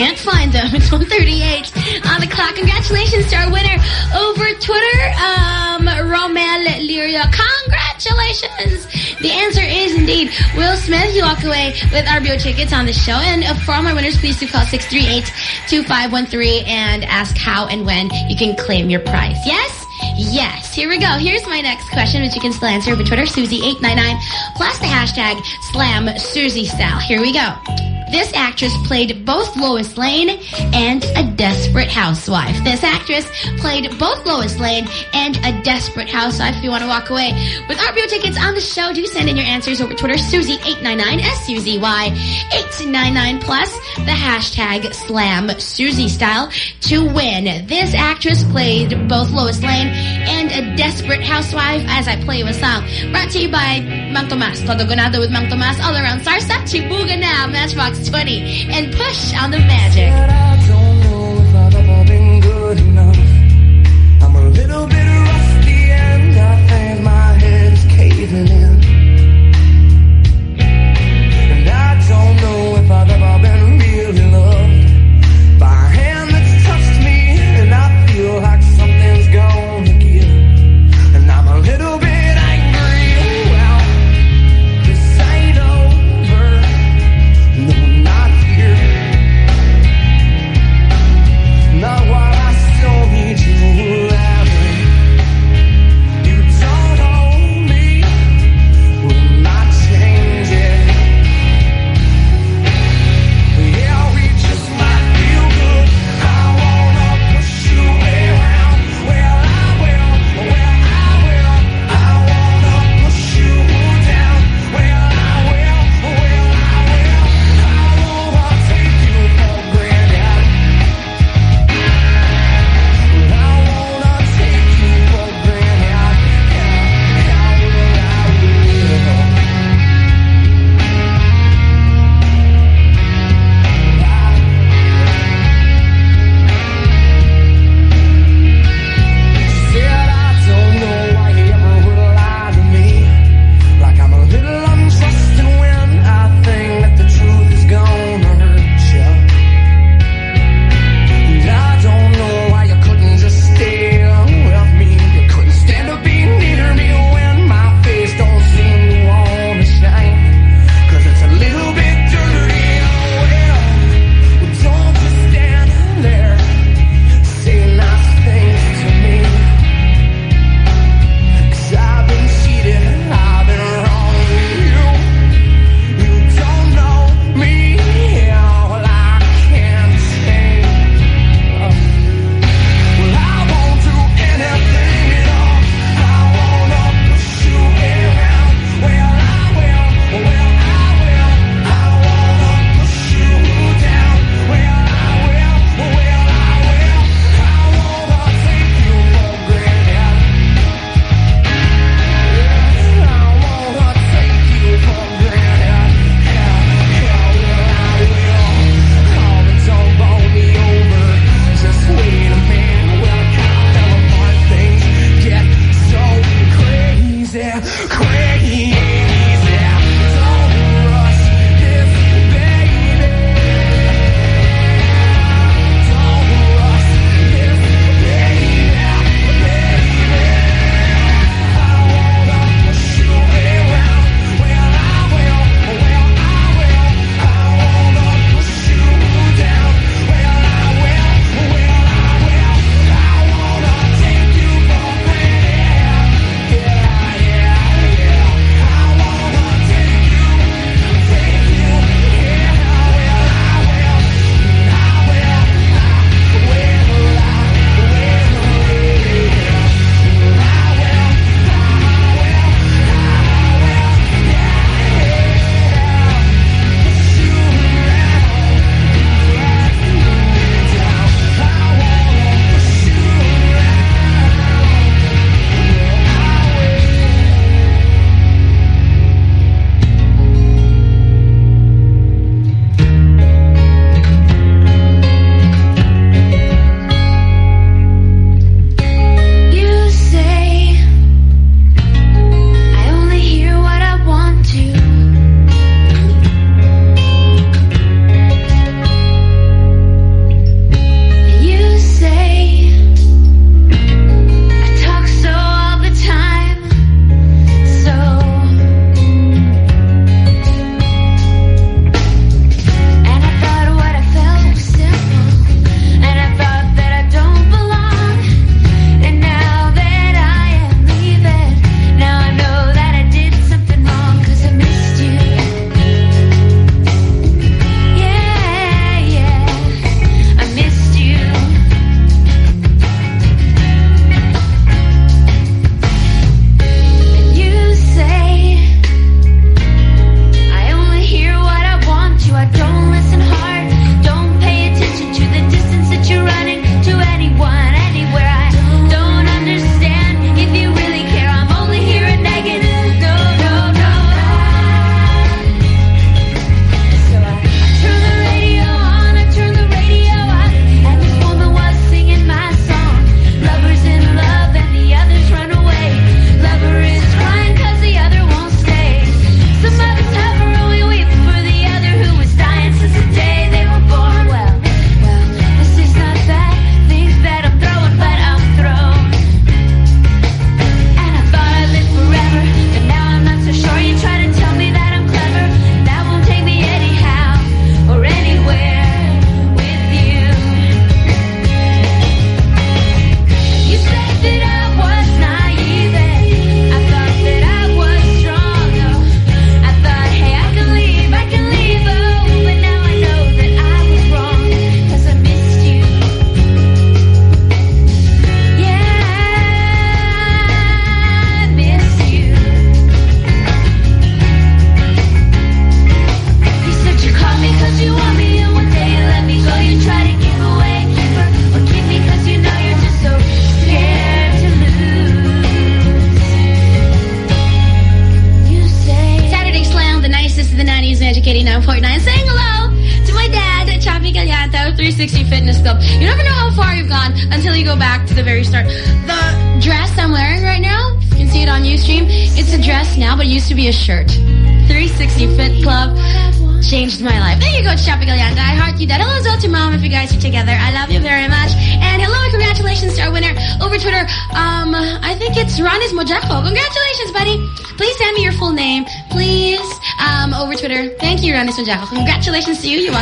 Can't find them. (laughs) It's 138 on the clock. Congratulations to our winner over Twitter, um, Romel Lirio. Congratulations. The answer is indeed Will Smith. You walk away with RBO tickets on the show. And for all my winners, please do call 638-2513 and ask how and when you can claim your prize. Yes? Yes. Here we go. Here's my next question, which you can still answer over Twitter, Susie899, plus the hashtag Slam Susie Style. Here we go. This actress played both Lois Lane and a desperate housewife. This actress played both Lois Lane and a desperate housewife. If you want to walk away with RPO tickets on the show, do send in your answers over Twitter, Suzy899, S-U-Z-Y, 899 plus the hashtag slam Suzy style to win. This actress played both Lois Lane and a desperate housewife as I play you a song. Brought to you by Mang Tomas. Todo Ganado with Mang Tomas all around Sarsa, Chibuga now, Matchbox 20, and push on the magic.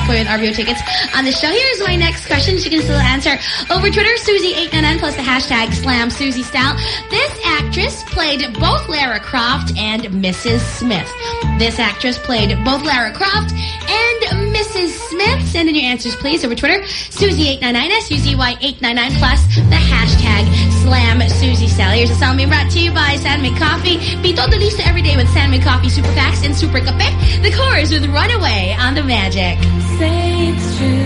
With RBO tickets on the show. Here's my next question. You can still answer over Twitter. Susie899 plus the hashtag slam Susie style. This actress played both Lara Croft and Mrs. Smith. This actress played both Lara Croft and Mrs. Smith. Send in your answers, please, over Twitter. Susie899, S-U-Z-Y899, plus the hashtag Slam Susie Style. Here's a song being brought to you by San Mig Coffee. Be todo listo every day with San Mig Coffee Super Packs and Super Cafe. The chorus with Runaway on the Magic. Say it's true.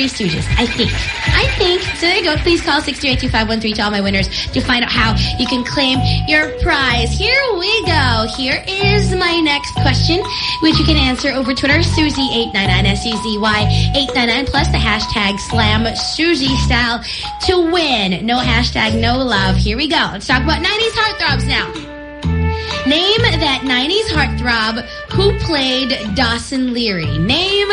Three Stooges, I think. I think. So there you go. Please call 638-2513 to all my winners to find out how you can claim your prize. Here we go. Here is my next question, which you can answer over Twitter, Suzy899, S-U-Z-Y899, plus the hashtag Slam Suzy style to win. No hashtag, no love. Here we go. Let's talk about 90s heartthrobs now. Name that 90s heartthrob who played Dawson Leery. Name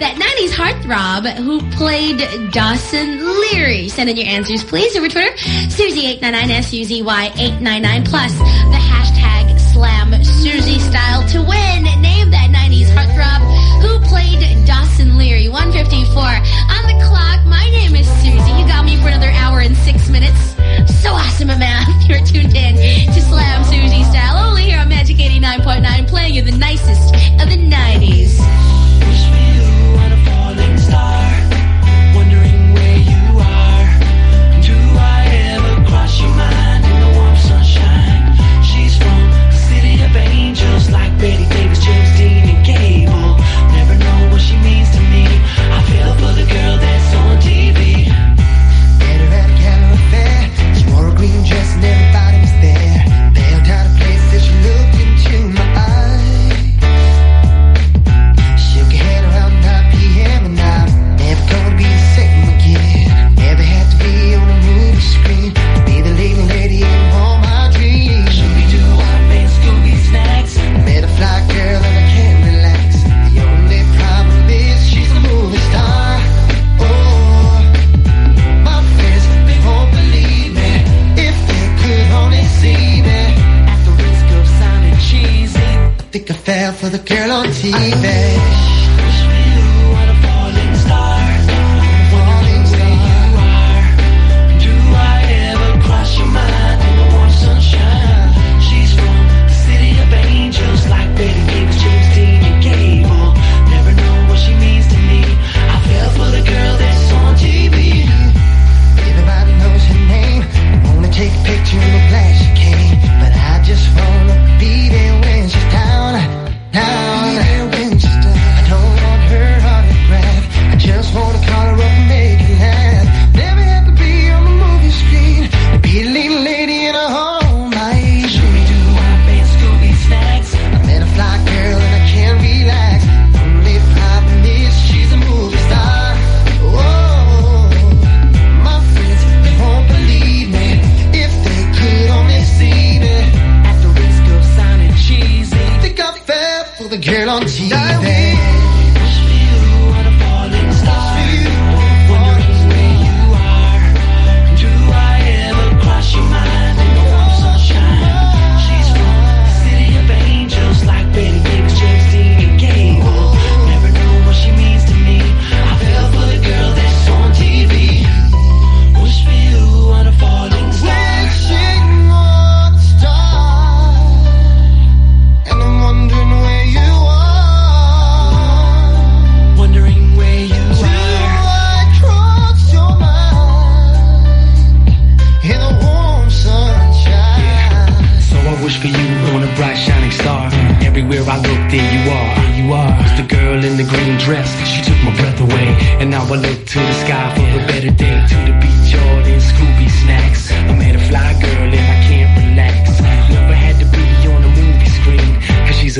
that 90s heartthrob who played Dawson Leery. Send in your answers, please, over Twitter. Suzy899, S-U-Z-Y-899, plus the hashtag Slam Suzy Style to win. Name that 90s heartthrob who played Dawson Leery. 154 on the clock. My name is Suzy. You got me for another hour and six minutes. So awesome, man. (laughs) You're tuned in.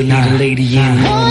a little lady you.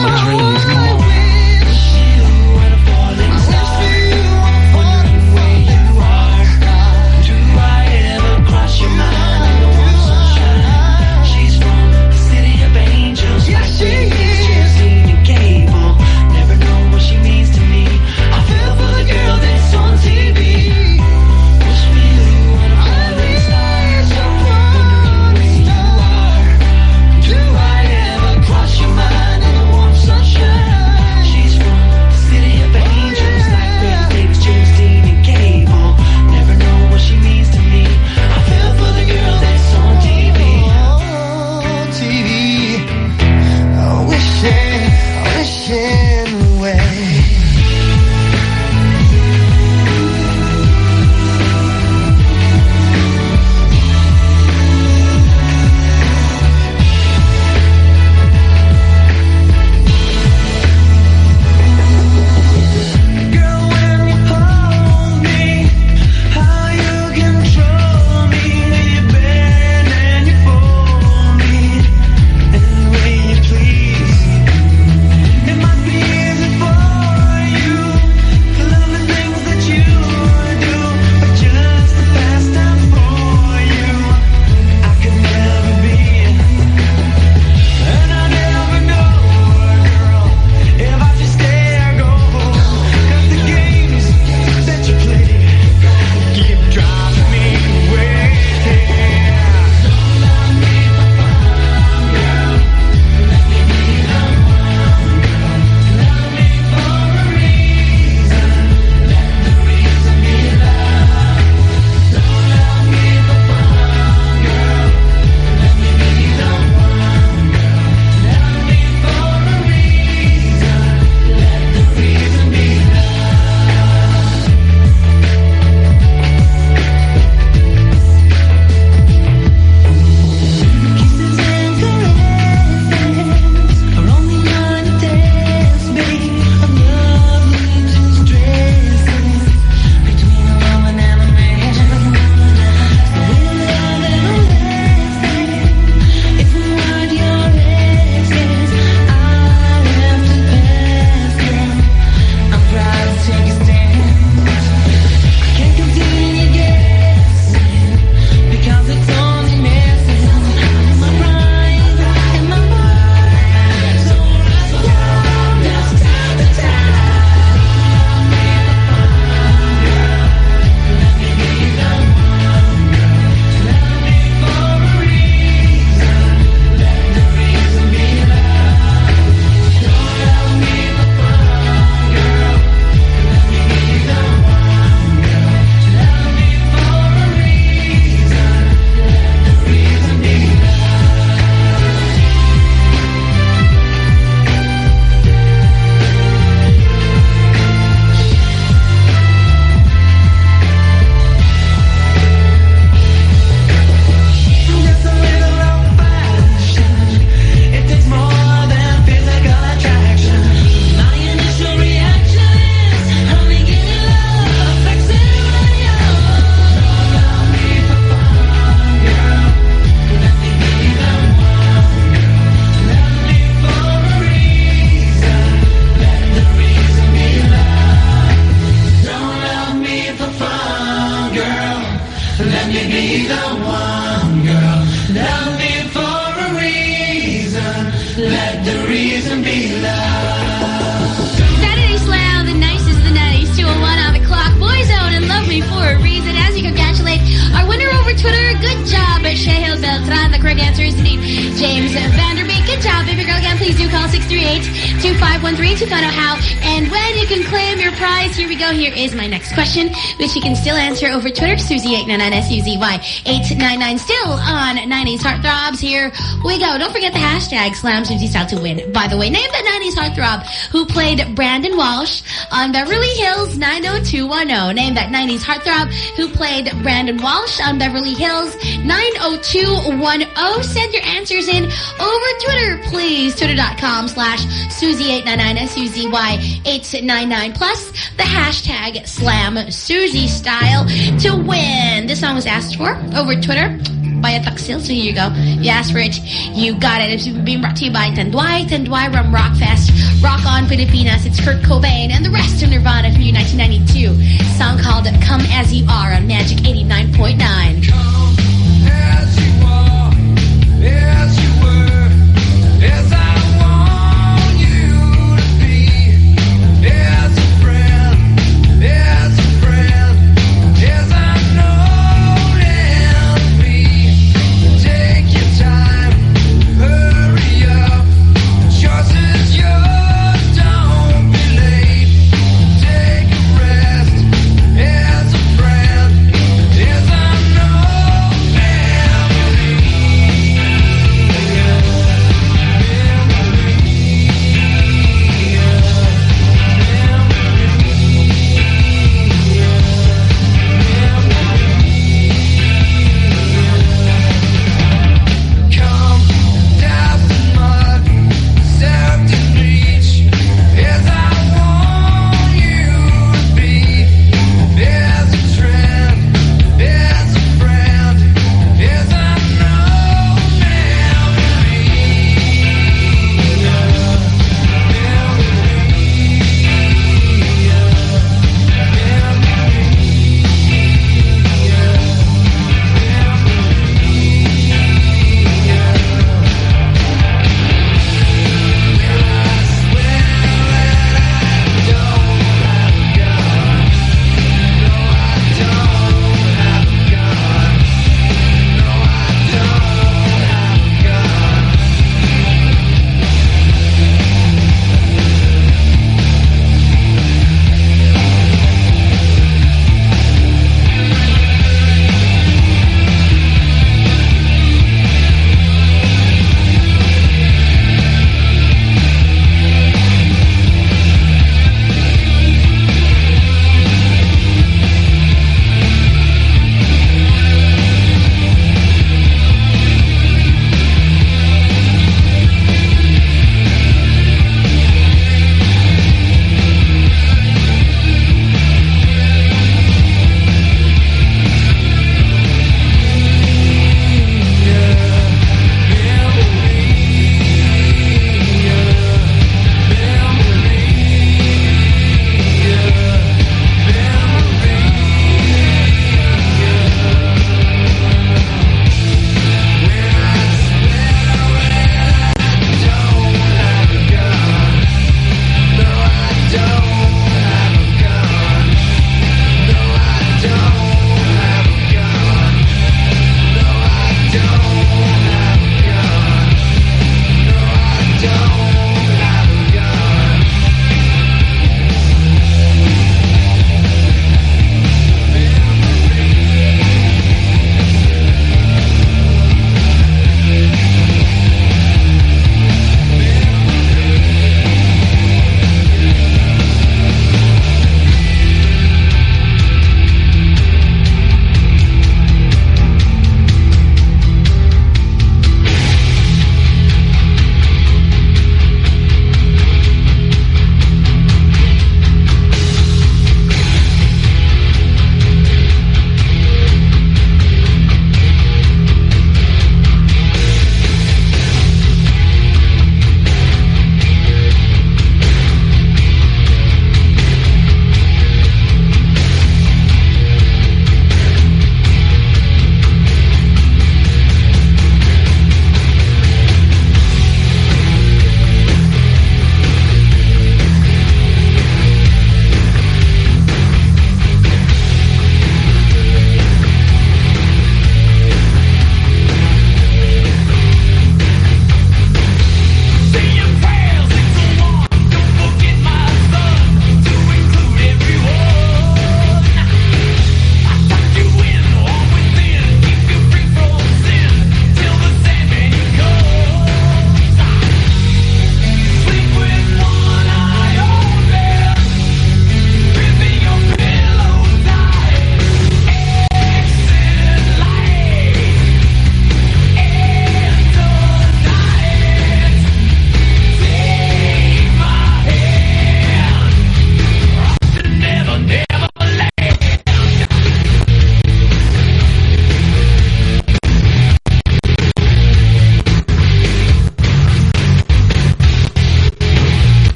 Suzy 899 S-U-Z-Y 899. Still on 90s Heartthrobs. Here we go. Don't forget the hashtag Slam Suzy Style to win. By the way, name the 90s Heartthrob who played Brandon Walsh on Beverly Hills 90210. Name that 90s Heartthrob who played Brandon Walsh on Beverly Hills 90210. Send your answers in over Twitter, please. Twitter.com slash Suzy899 S-U-Z-Y 899 plus the hashtag Slam Suzy Style to win. This song was asked for over Twitter by a Tuxil. So here you go. You asked for it. You got it. It's being brought to you by Tanduay. Tanduay Rum Rock Fest. Rock on Filipinas. It's Kurt Cobain and the rest of Nirvana from your 1992 song called Come As You Are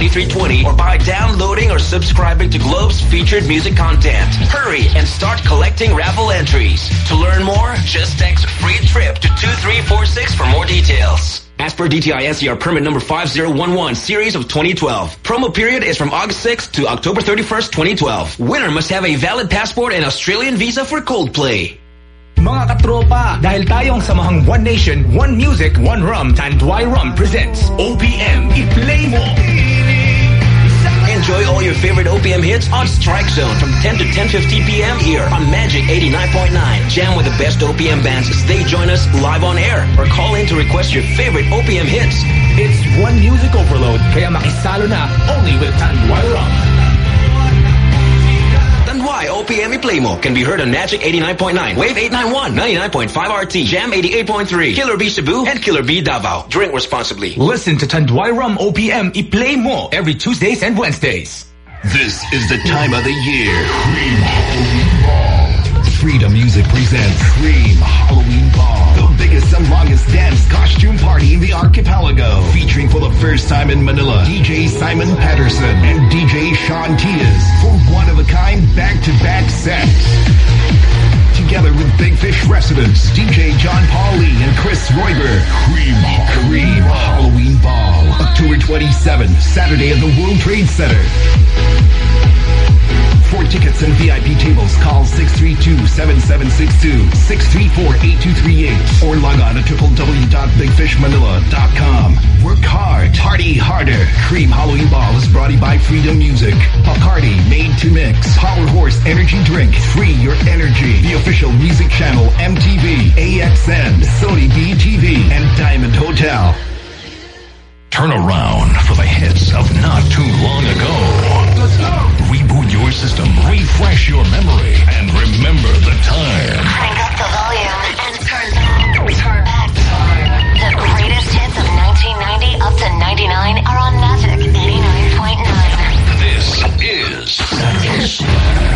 9320 or by downloading or subscribing to Globe's featured music content. Hurry and start collecting raffle entries. To learn more, just text free trip to 2346 for more details. As per DTI NCR permit number 5011 series of 2012. Promo period is from August 6th to October 31st, 2012. Winner must have a valid passport and Australian visa for Coldplay. Mga katropa, dahil tayong samahang One Nation, One Music, One Rum, Tanduay Rum presents OPM I-Play Mo! Enjoy all your favorite OPM hits on Strike Zone from 10 to 10.50 p.m. here on Magic 89.9. Jam with the best OPM bands as they join us live on air or call in to request your favorite OPM hits. It's one music overload, kaya makisalo na only with Tanduay Rum. Tanduay OPM Playmo can be heard on Magic 89.9, Wave 891, 99.5 RT, Jam 88.3, Killer B Cebu, and Killer B Davao. Drink responsibly. Listen to Tanduay Rum OPM I-Play Mo every Tuesdays and Wednesdays. This is the time of the year. Cream Halloween Ball. Freedom Music presents Cream Halloween Ball. The longest dance costume party in the archipelago. Featuring for the first time in Manila, DJ Simon Patterson and DJ Sean Tyas for one-of-a-kind back-to-back sets. Together with Big Fish residents, DJ John Pauly and Chris Royber. Cream, Cream Halloween Ball. October 27th, Saturday at the World Trade Center. Tickets and VIP tables, call 632-7762, 634-8238, or log on to www.bigfishmanila.com. Work hard, party harder. Cream Halloween Ball is brought to you by Freedom Music. Bacardi, made to mix. Power Horse Energy Drink, free your energy. The official music channel, MTV, AXN, Sony BTV, and Diamond Hotel. Turn around for the hits of not too long ago. Let's go! Your system, refresh your memory, and remember the time. Crank up the volume and turn back, turn back. The greatest hits of 1990 up to 99 are on Magic 89.9. This is Give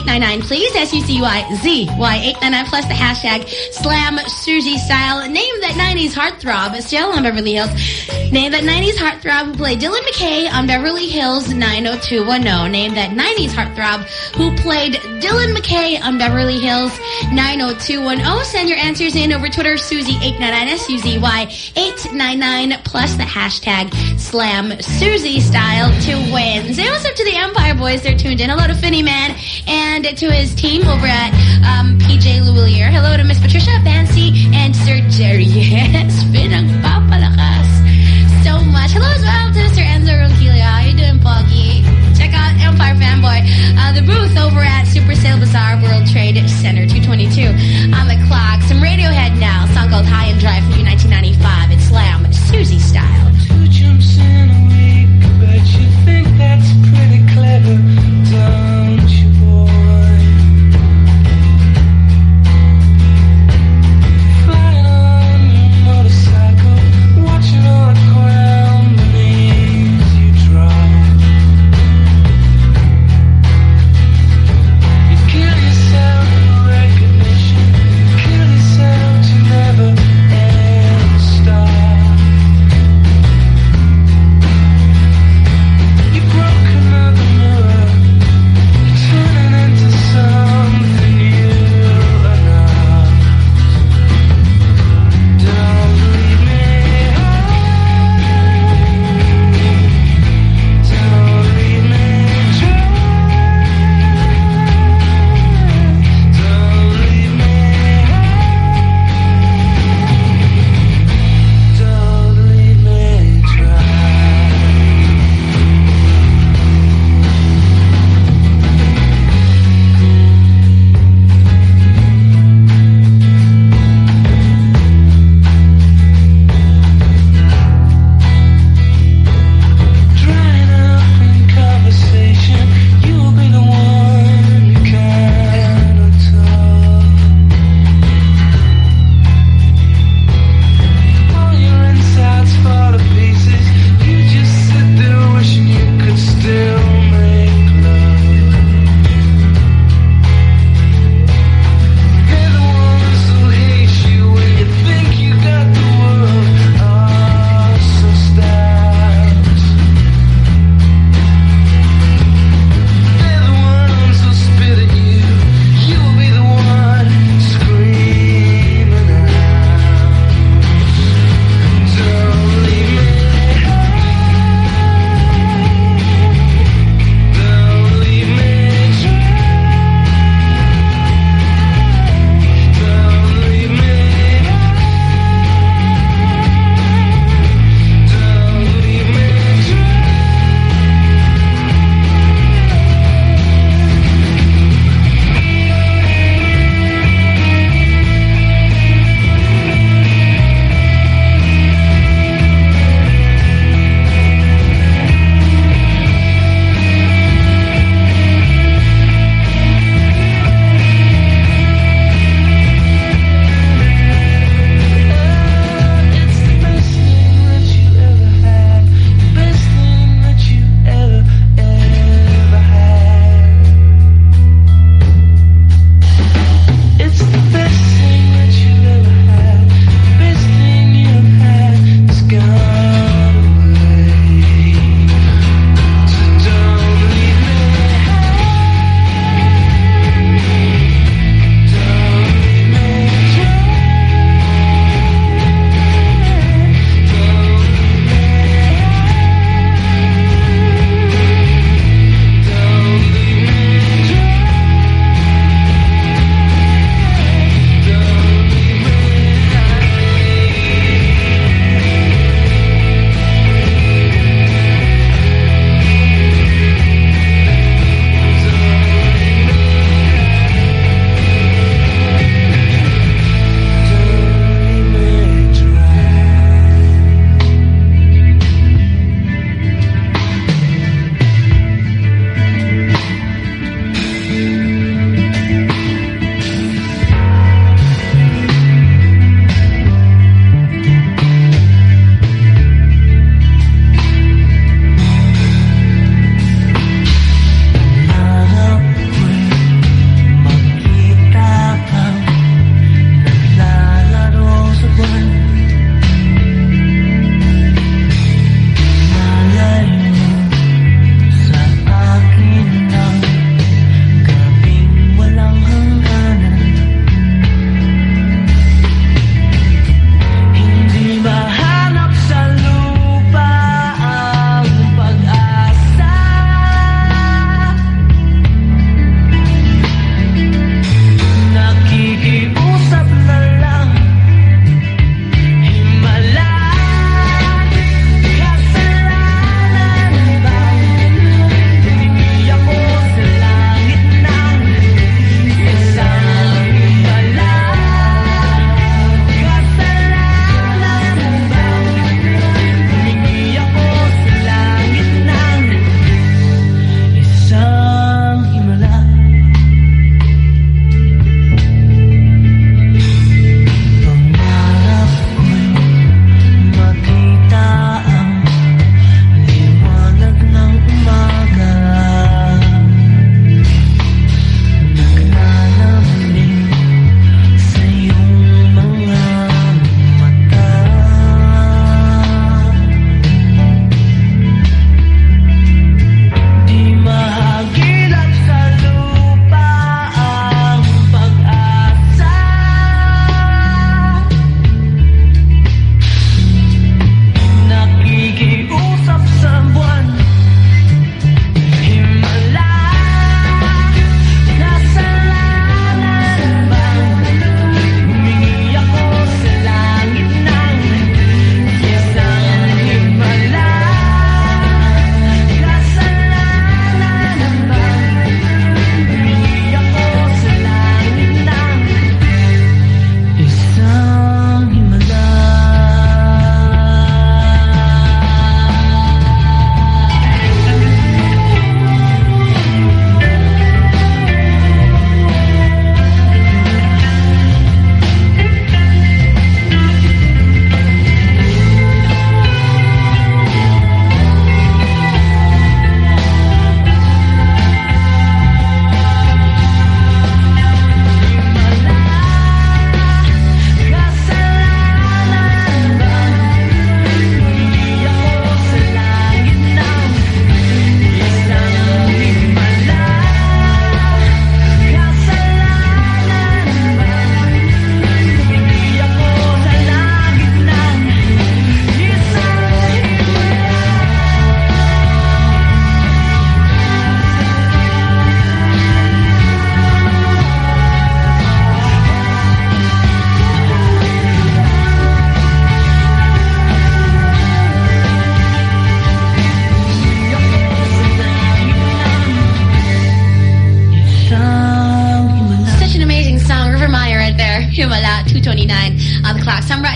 Suzy899, please. S-U-C-Y-Z-Y899 plus the hashtag slam Suzy style. Name that 90s heartthrob still on Beverly Hills. Name that 90s heartthrob who played Dylan McKay on Beverly Hills 90210. Name that 90s heartthrob who played Dylan McKay on Beverly Hills 90210. Send your answers in over Twitter, Suzy899, S-U-Z-Y899 plus the hashtag slam Suzy style to win. Say what's up to the Empire Boys. They're tuned in. Hello to Finny Man and to his team over at um, PJ Louvillier. Hello to Miss Patricia, Fancy, and Sir Jerry. (laughs) Yes, pinagpapalakas so much. Hello as well to Mr. Enzo Ronquillo. How you doing, Poggy? Check out Empire Fanboy. Uh, the booth over at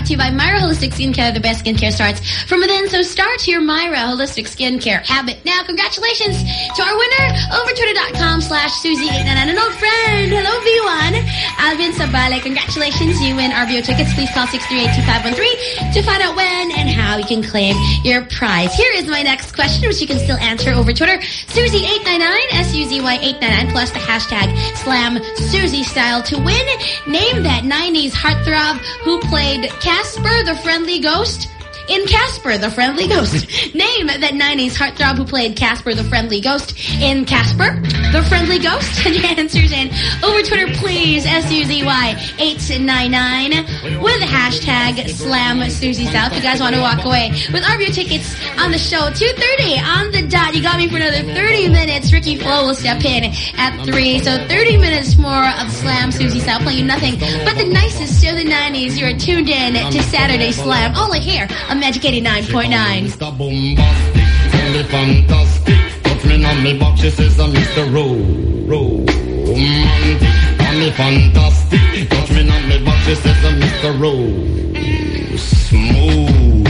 to you by Myra Holistic Skincare. The best skincare starts from within. So start your Myra Holistic Skincare habit. Now, congratulations to our winner over twitter.com slash Suzy899. An old friend. Hello, V1. Alvin Sabale. Congratulations. You win RBO tickets. Please call 638-2513 to find out when and how you can claim your prize. Here is my next question, which you can still answer over Twitter. Suzy899, S-U-Z-Y899, plus the hashtag Slam Suzy style to win. Name that 90s heartthrob who played Casper the Friendly Ghost in Casper the Friendly Ghost. Name that 90s heartthrob who played Casper the Friendly Ghost in Casper the Friendly Ghost. (laughs) And your answers in over Twitter, please. S-U-Z-Y-899 with hashtag Slam Suzy South. If you guys want to walk away with RBO tickets on the show, 2.30 on the dot. You got me for another 30 minutes. Ricky Flo will step in at 3. So 30 minutes more of Slam Suzy South playing nothing but the nicest of the 90s. You're tuned in to Saturday Slam. Only here on Magic 89.9. Mr. Bombastic, tell fantastic. Touch me me she says I'm Mr. Ro, me me me smooth.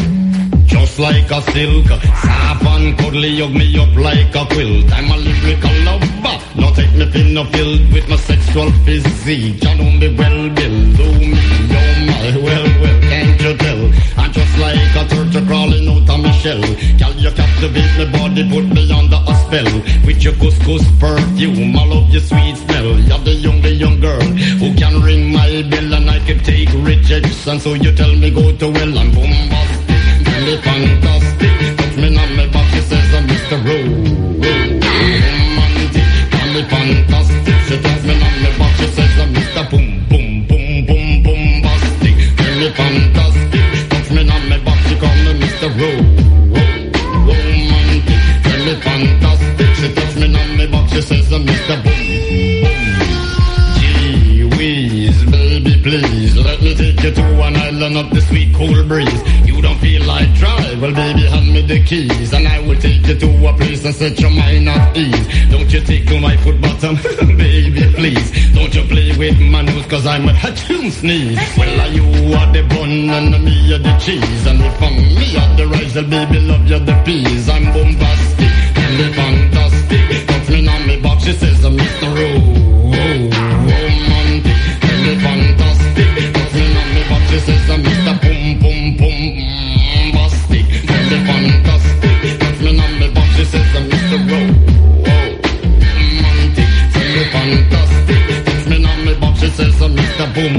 Just like a silk, soft and cuddly, hug me up like a quilt. I'm a lyrical lover. Now take me with my sexual physique. You know me well, below me, oh my, well, well, just like a turtle crawling out of my shell. Girl, you captivate my body, put me under a spell. With your couscous perfume, I love your sweet smell. You're the young, the young girl who can ring my bell and I can take rejection. So you tell me go to well and bombastic. Me fantastic. Says I'm Mr. Boom, boom. Gee whiz, baby, please let me take you to an island of the sweet cool breeze. You don't feel like drive, well, baby, hand me the keys, and I will take you to a place and set your mind at ease. Don't you tickle my foot bottom, (laughs) baby, please. Don't you play with my nose, cause I'm a hatchoon sneeze. Well, are you are the bun and me are the cheese, and if I'm me are the rice, well, baby, love you the peas. I'm bombastic, and the fantastic. Me on me box, she says I'm Mr. Romantic, tell me fantastic. On me box, she says I'm Mr. Boom, boom, boom, bombastic. Tell fantastic. On me she says I'm Mr. Romantic, tell fantastic. On me she says I'm Mr. Boom,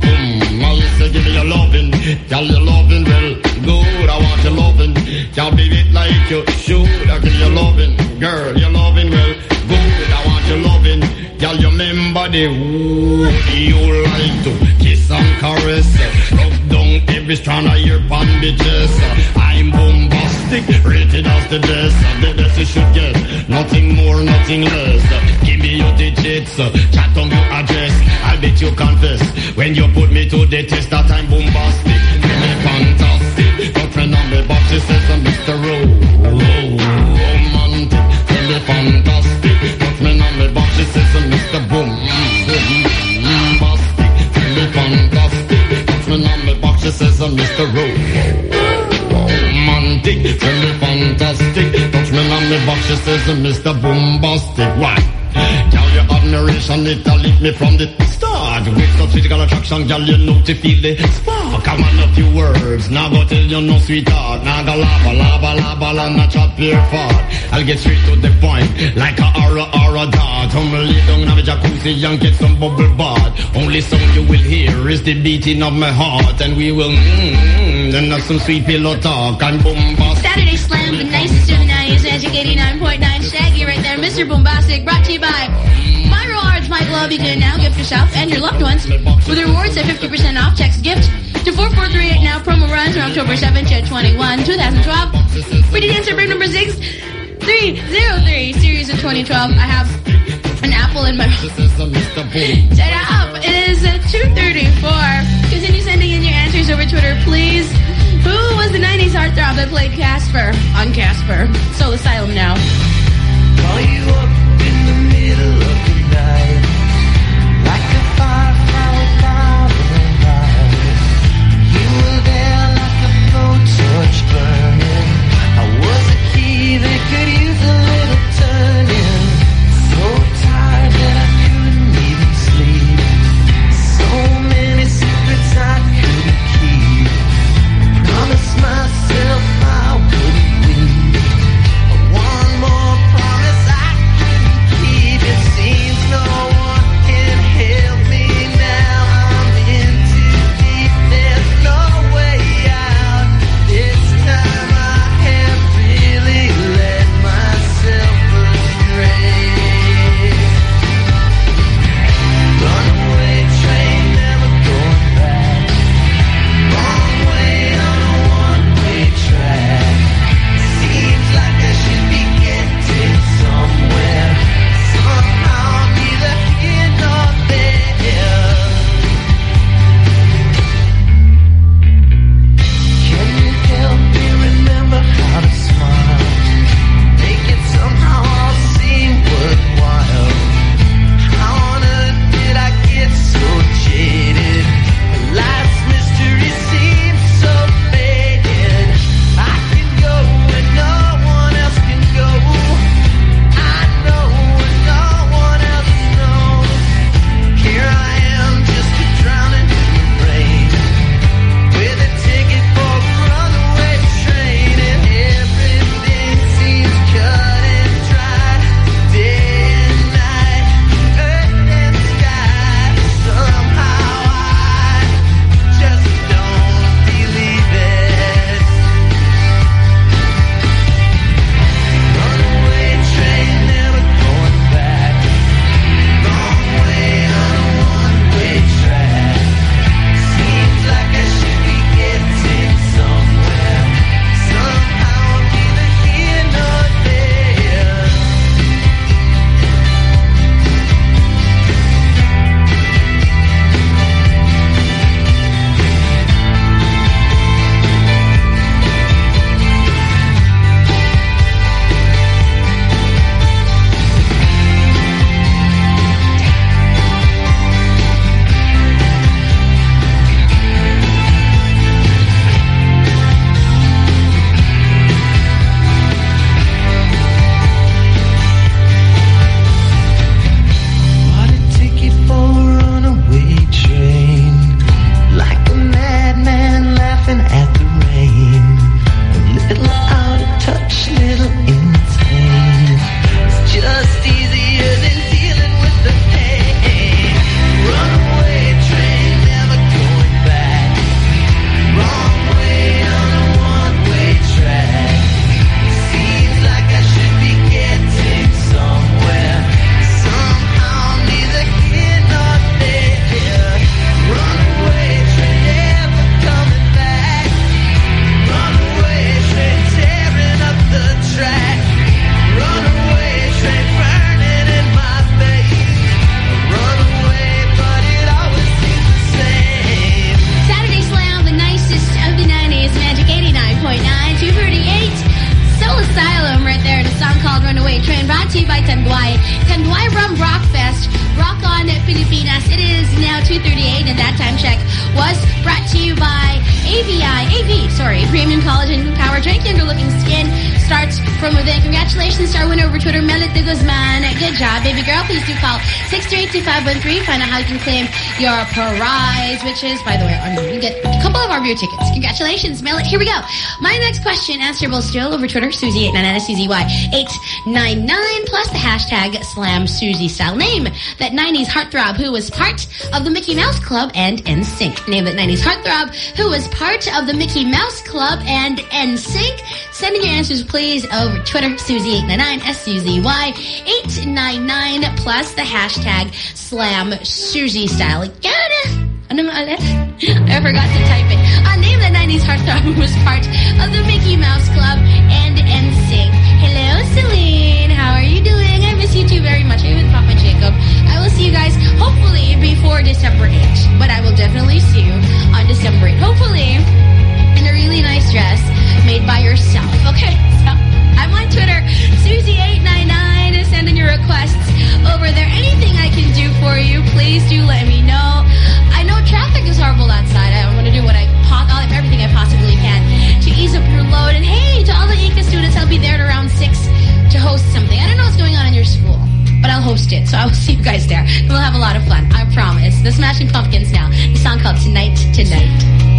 boom. I say give me your loving, girl, your loving well good. I want your loving, girl, baby, it like you should. I give you loving, girl, your loving well good. I want your loving, girl, you remember the who you like to kiss and caress, rub down every strand of your bandages. I'm bombastic, rated as the best, the best you should get. Nothing more, nothing less. Give me your digits, chat on your address. I bet you confess when you put me to the test that I'm bombastic. Give me fantastic. Don't friend on me box, she says I'm Mr. Ro. Tell fantastic. On me box, she says Mr. Boom. Boom. Bastic. Tell me fantastic. On me box, she says Mr. Ro. Romantic. Tell me fantastic. Touch me on she says Mr. Bombastic. Why? Girl, your admiration, it lit me from the start. With such physical attraction, girl, you know to feel the spark. Come on, a few words, now go tell you no sweetheart. Now go lava, lava, lava, la, not chop your fart. I'll get straight to the point, like a aura, aura dart. Come lay down on the jacuzzi and get some bubble bath. Only song you will hear is the beating of my heart. And we will, mmm, then have some sweet pillow talk and bombast. Saturday Slam, the nicest of the 90s, Magic 89.9. Shaggy right there, Mr. Boombastic, brought to you by Myro Arts, My Glove. You can now gift yourself and your loved ones with rewards at 50% off. Text gift to 4438 now. Promo runs from October 7th to 21, 2012. We did answer break number 6303, series of 2012. I have an apple in my mouth. Shut up. Is 234. Continue sending in your answers over Twitter, please. Who was the 90s heartthrob that played Casper on Casper? Soul Asylum now. music which is, by the way, on you get a couple of our beer tickets. Congratulations, Melit. Here we go. My next question, answerable still over Twitter, Suzy899, S-U-Z-Y, 899, plus the hashtag Slam Suzy style. Name that 90s heartthrob who was part of the Mickey Mouse Club and NSYNC. Name that 90s heartthrob who was part of the Mickey Mouse Club and NSYNC. Send in your answers, please, over Twitter, Suzy899, S-U-Z-Y, 899, plus the hashtag Slam Suzy style. Got it? I forgot to type it. Uh, name the 90s heartthrob (laughs) was part of the Mickey Mouse Club and NSYNC. Hello, Celine. How are you doing? I miss you too very much. I'm with Papa Jacob. I will see you guys hopefully before December 8th. But I will definitely see you on December 8th. Hopefully in a really nice dress made by yourself. Okay, so I'm on Twitter, Suzy899. Send in your requests over there. Anything I can do for you, please do let me know. I know traffic is horrible outside. I'm going to do what I everything I possibly can to ease up your load. And hey, to all the INCA students, I'll be there at around 6 to host something. I don't know what's going on in your school, but I'll host it. So I will (laughs) see you guys there. We'll have a lot of fun. I promise. The Smashing Pumpkins now. The song called Tonight Tonight.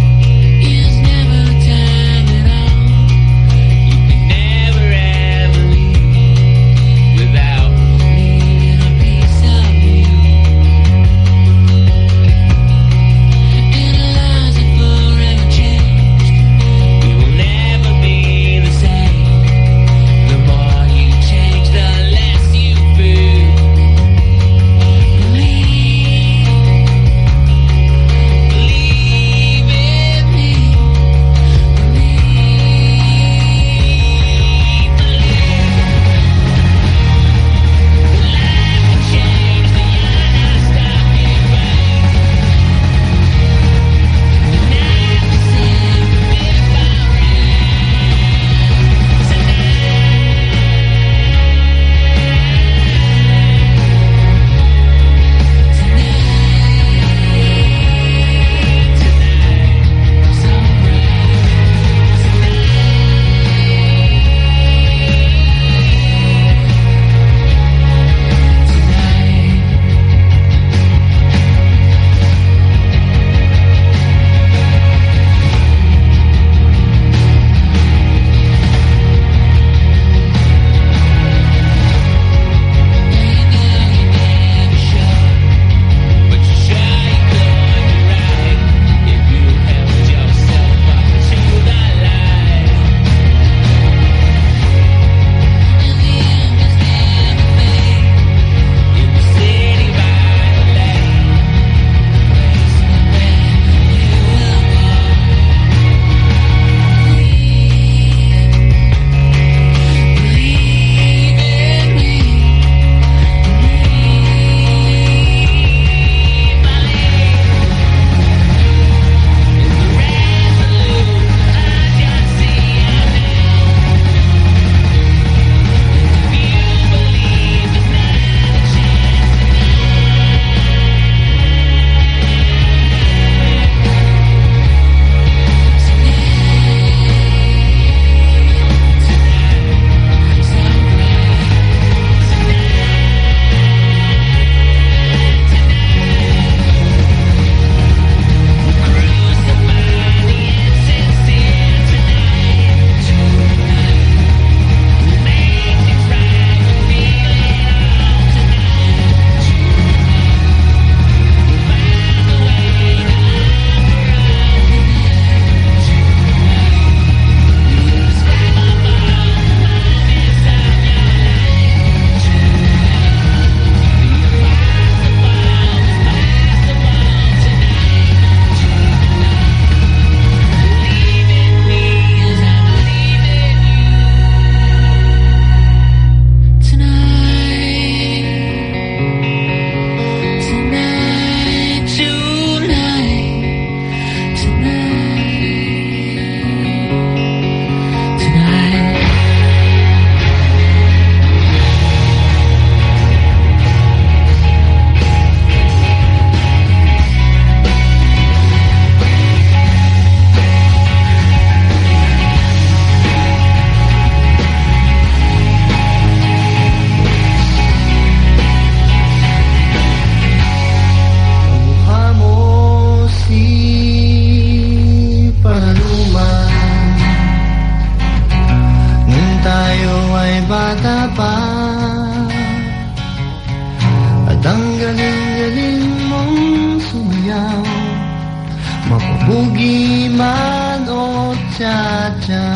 Tsa-tsa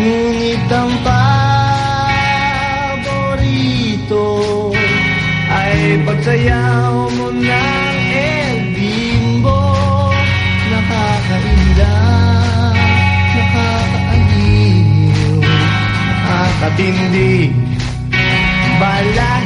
Ngunit ang Ay pagsayaw mo ng El Bimbo. Nakakainda Nakakaaliw Nakakatindi Balahibo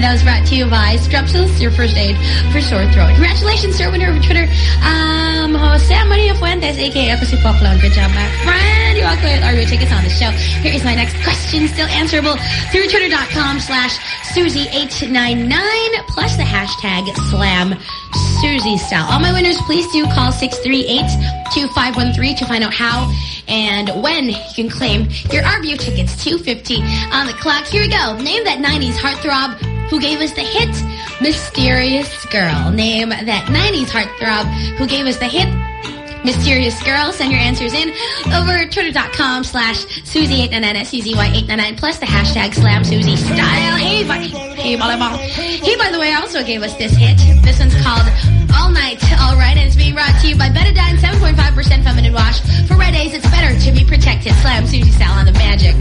And that was brought to you by Strepsils, your first aid for sore throat. Congratulations, sir, winner of Twitter. Um, Jose Maria Fuentes, aka ako si Poklon. Good job, my friend. You walked away with RBO tickets on the show. Here is my next question, still answerable through twitter.com slash Suzy899 plus the hashtag slam Suzy style. All my winners, please do call 638-2513 to find out how and when you can claim your RBO tickets. 250 on the clock. Here we go. Name that 90s heartthrob who gave us the hit Mysterious Girl. Name that 90s heartthrob who gave us the hit Mysterious Girl. Send your answers in over twitter.com slash Suzy899, S-U-Z-Y-899, plus the hashtag Slam Suzy Style. Hey, by, hey, volleyball. He, by the way, also gave us this hit. This one's called All Night, All Right, and it's being brought to you by Betadine 7.5% Feminine Wash. For red days, it's better to be protected. Slam Susie Style on the magic.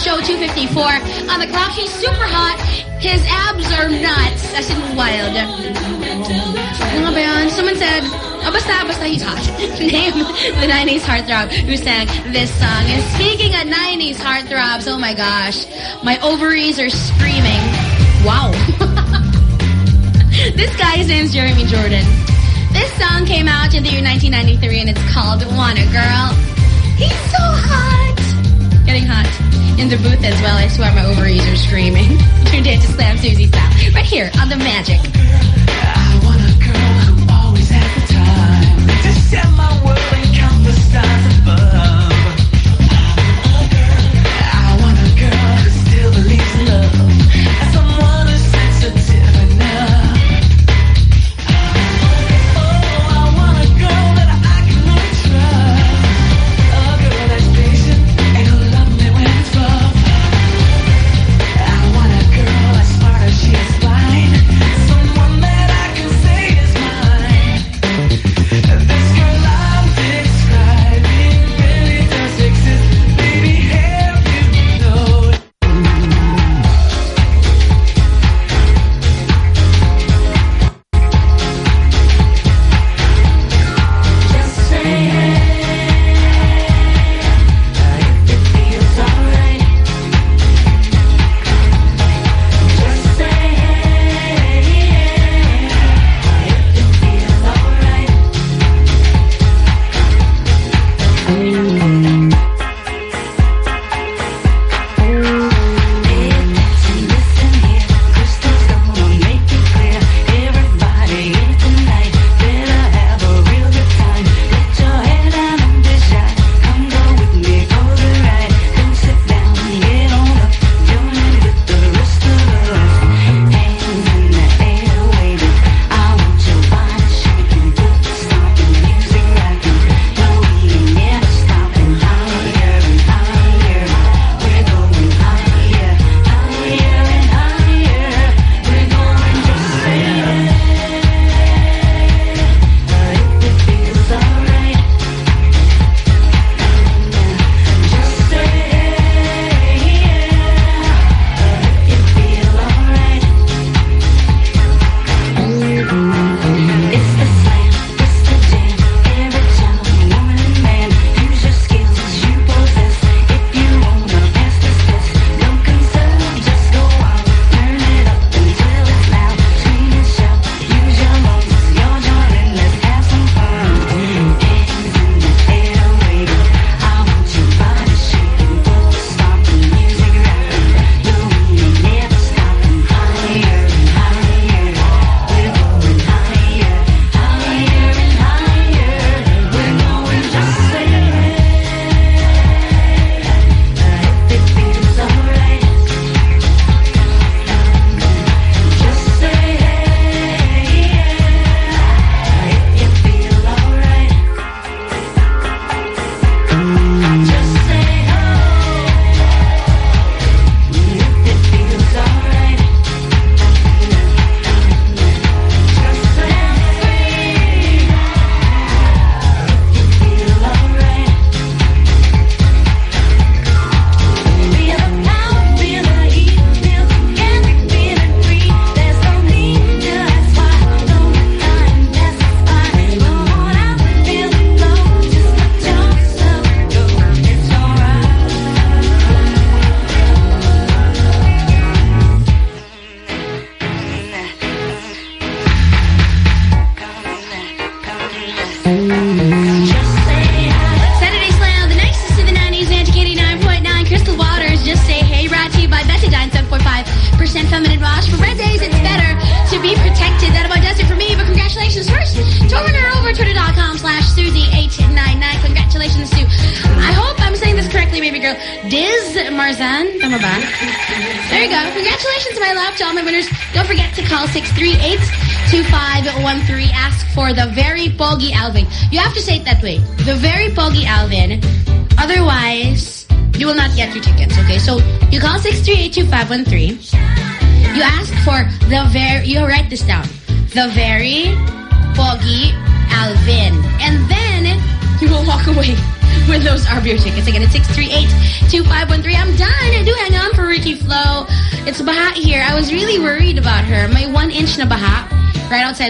Show 254. On the clock, he's super hot. His abs are nuts. In wild. Someone said, oh, basta, basta he's hot. (laughs) Name the 90s heartthrob who sang this song. And speaking of 90s heartthrobs, oh my gosh, my ovaries are screaming. Wow. (laughs) this guy's name's Jeremy Jordan. This song came out in the year 1993 and it's called Wanna Girl. He's so hot. Getting hot in the booth as well. I swear my ovaries are screaming. Tuned in to Slam Suzy style. Right here on The Magic.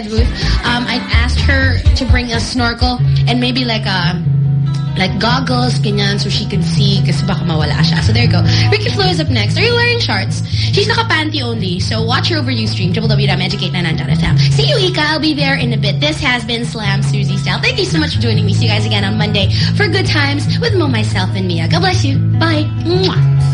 outside the um, I asked her to bring a snorkel and maybe like a like goggles, ganyan, so she can see kasi baka mawala siya. So there you go. Ricky Flo is up next. Are you wearing shorts? She's naka-panty only, so watch her over stream www.educate99.fm. See you, Ika. I'll be there in a bit. This has been Slam Suzy Style. Thank you so much for joining me. See you guys again on Monday for Good Times with Mo, Myself, and Mia. God bless you. Bye. Mwah.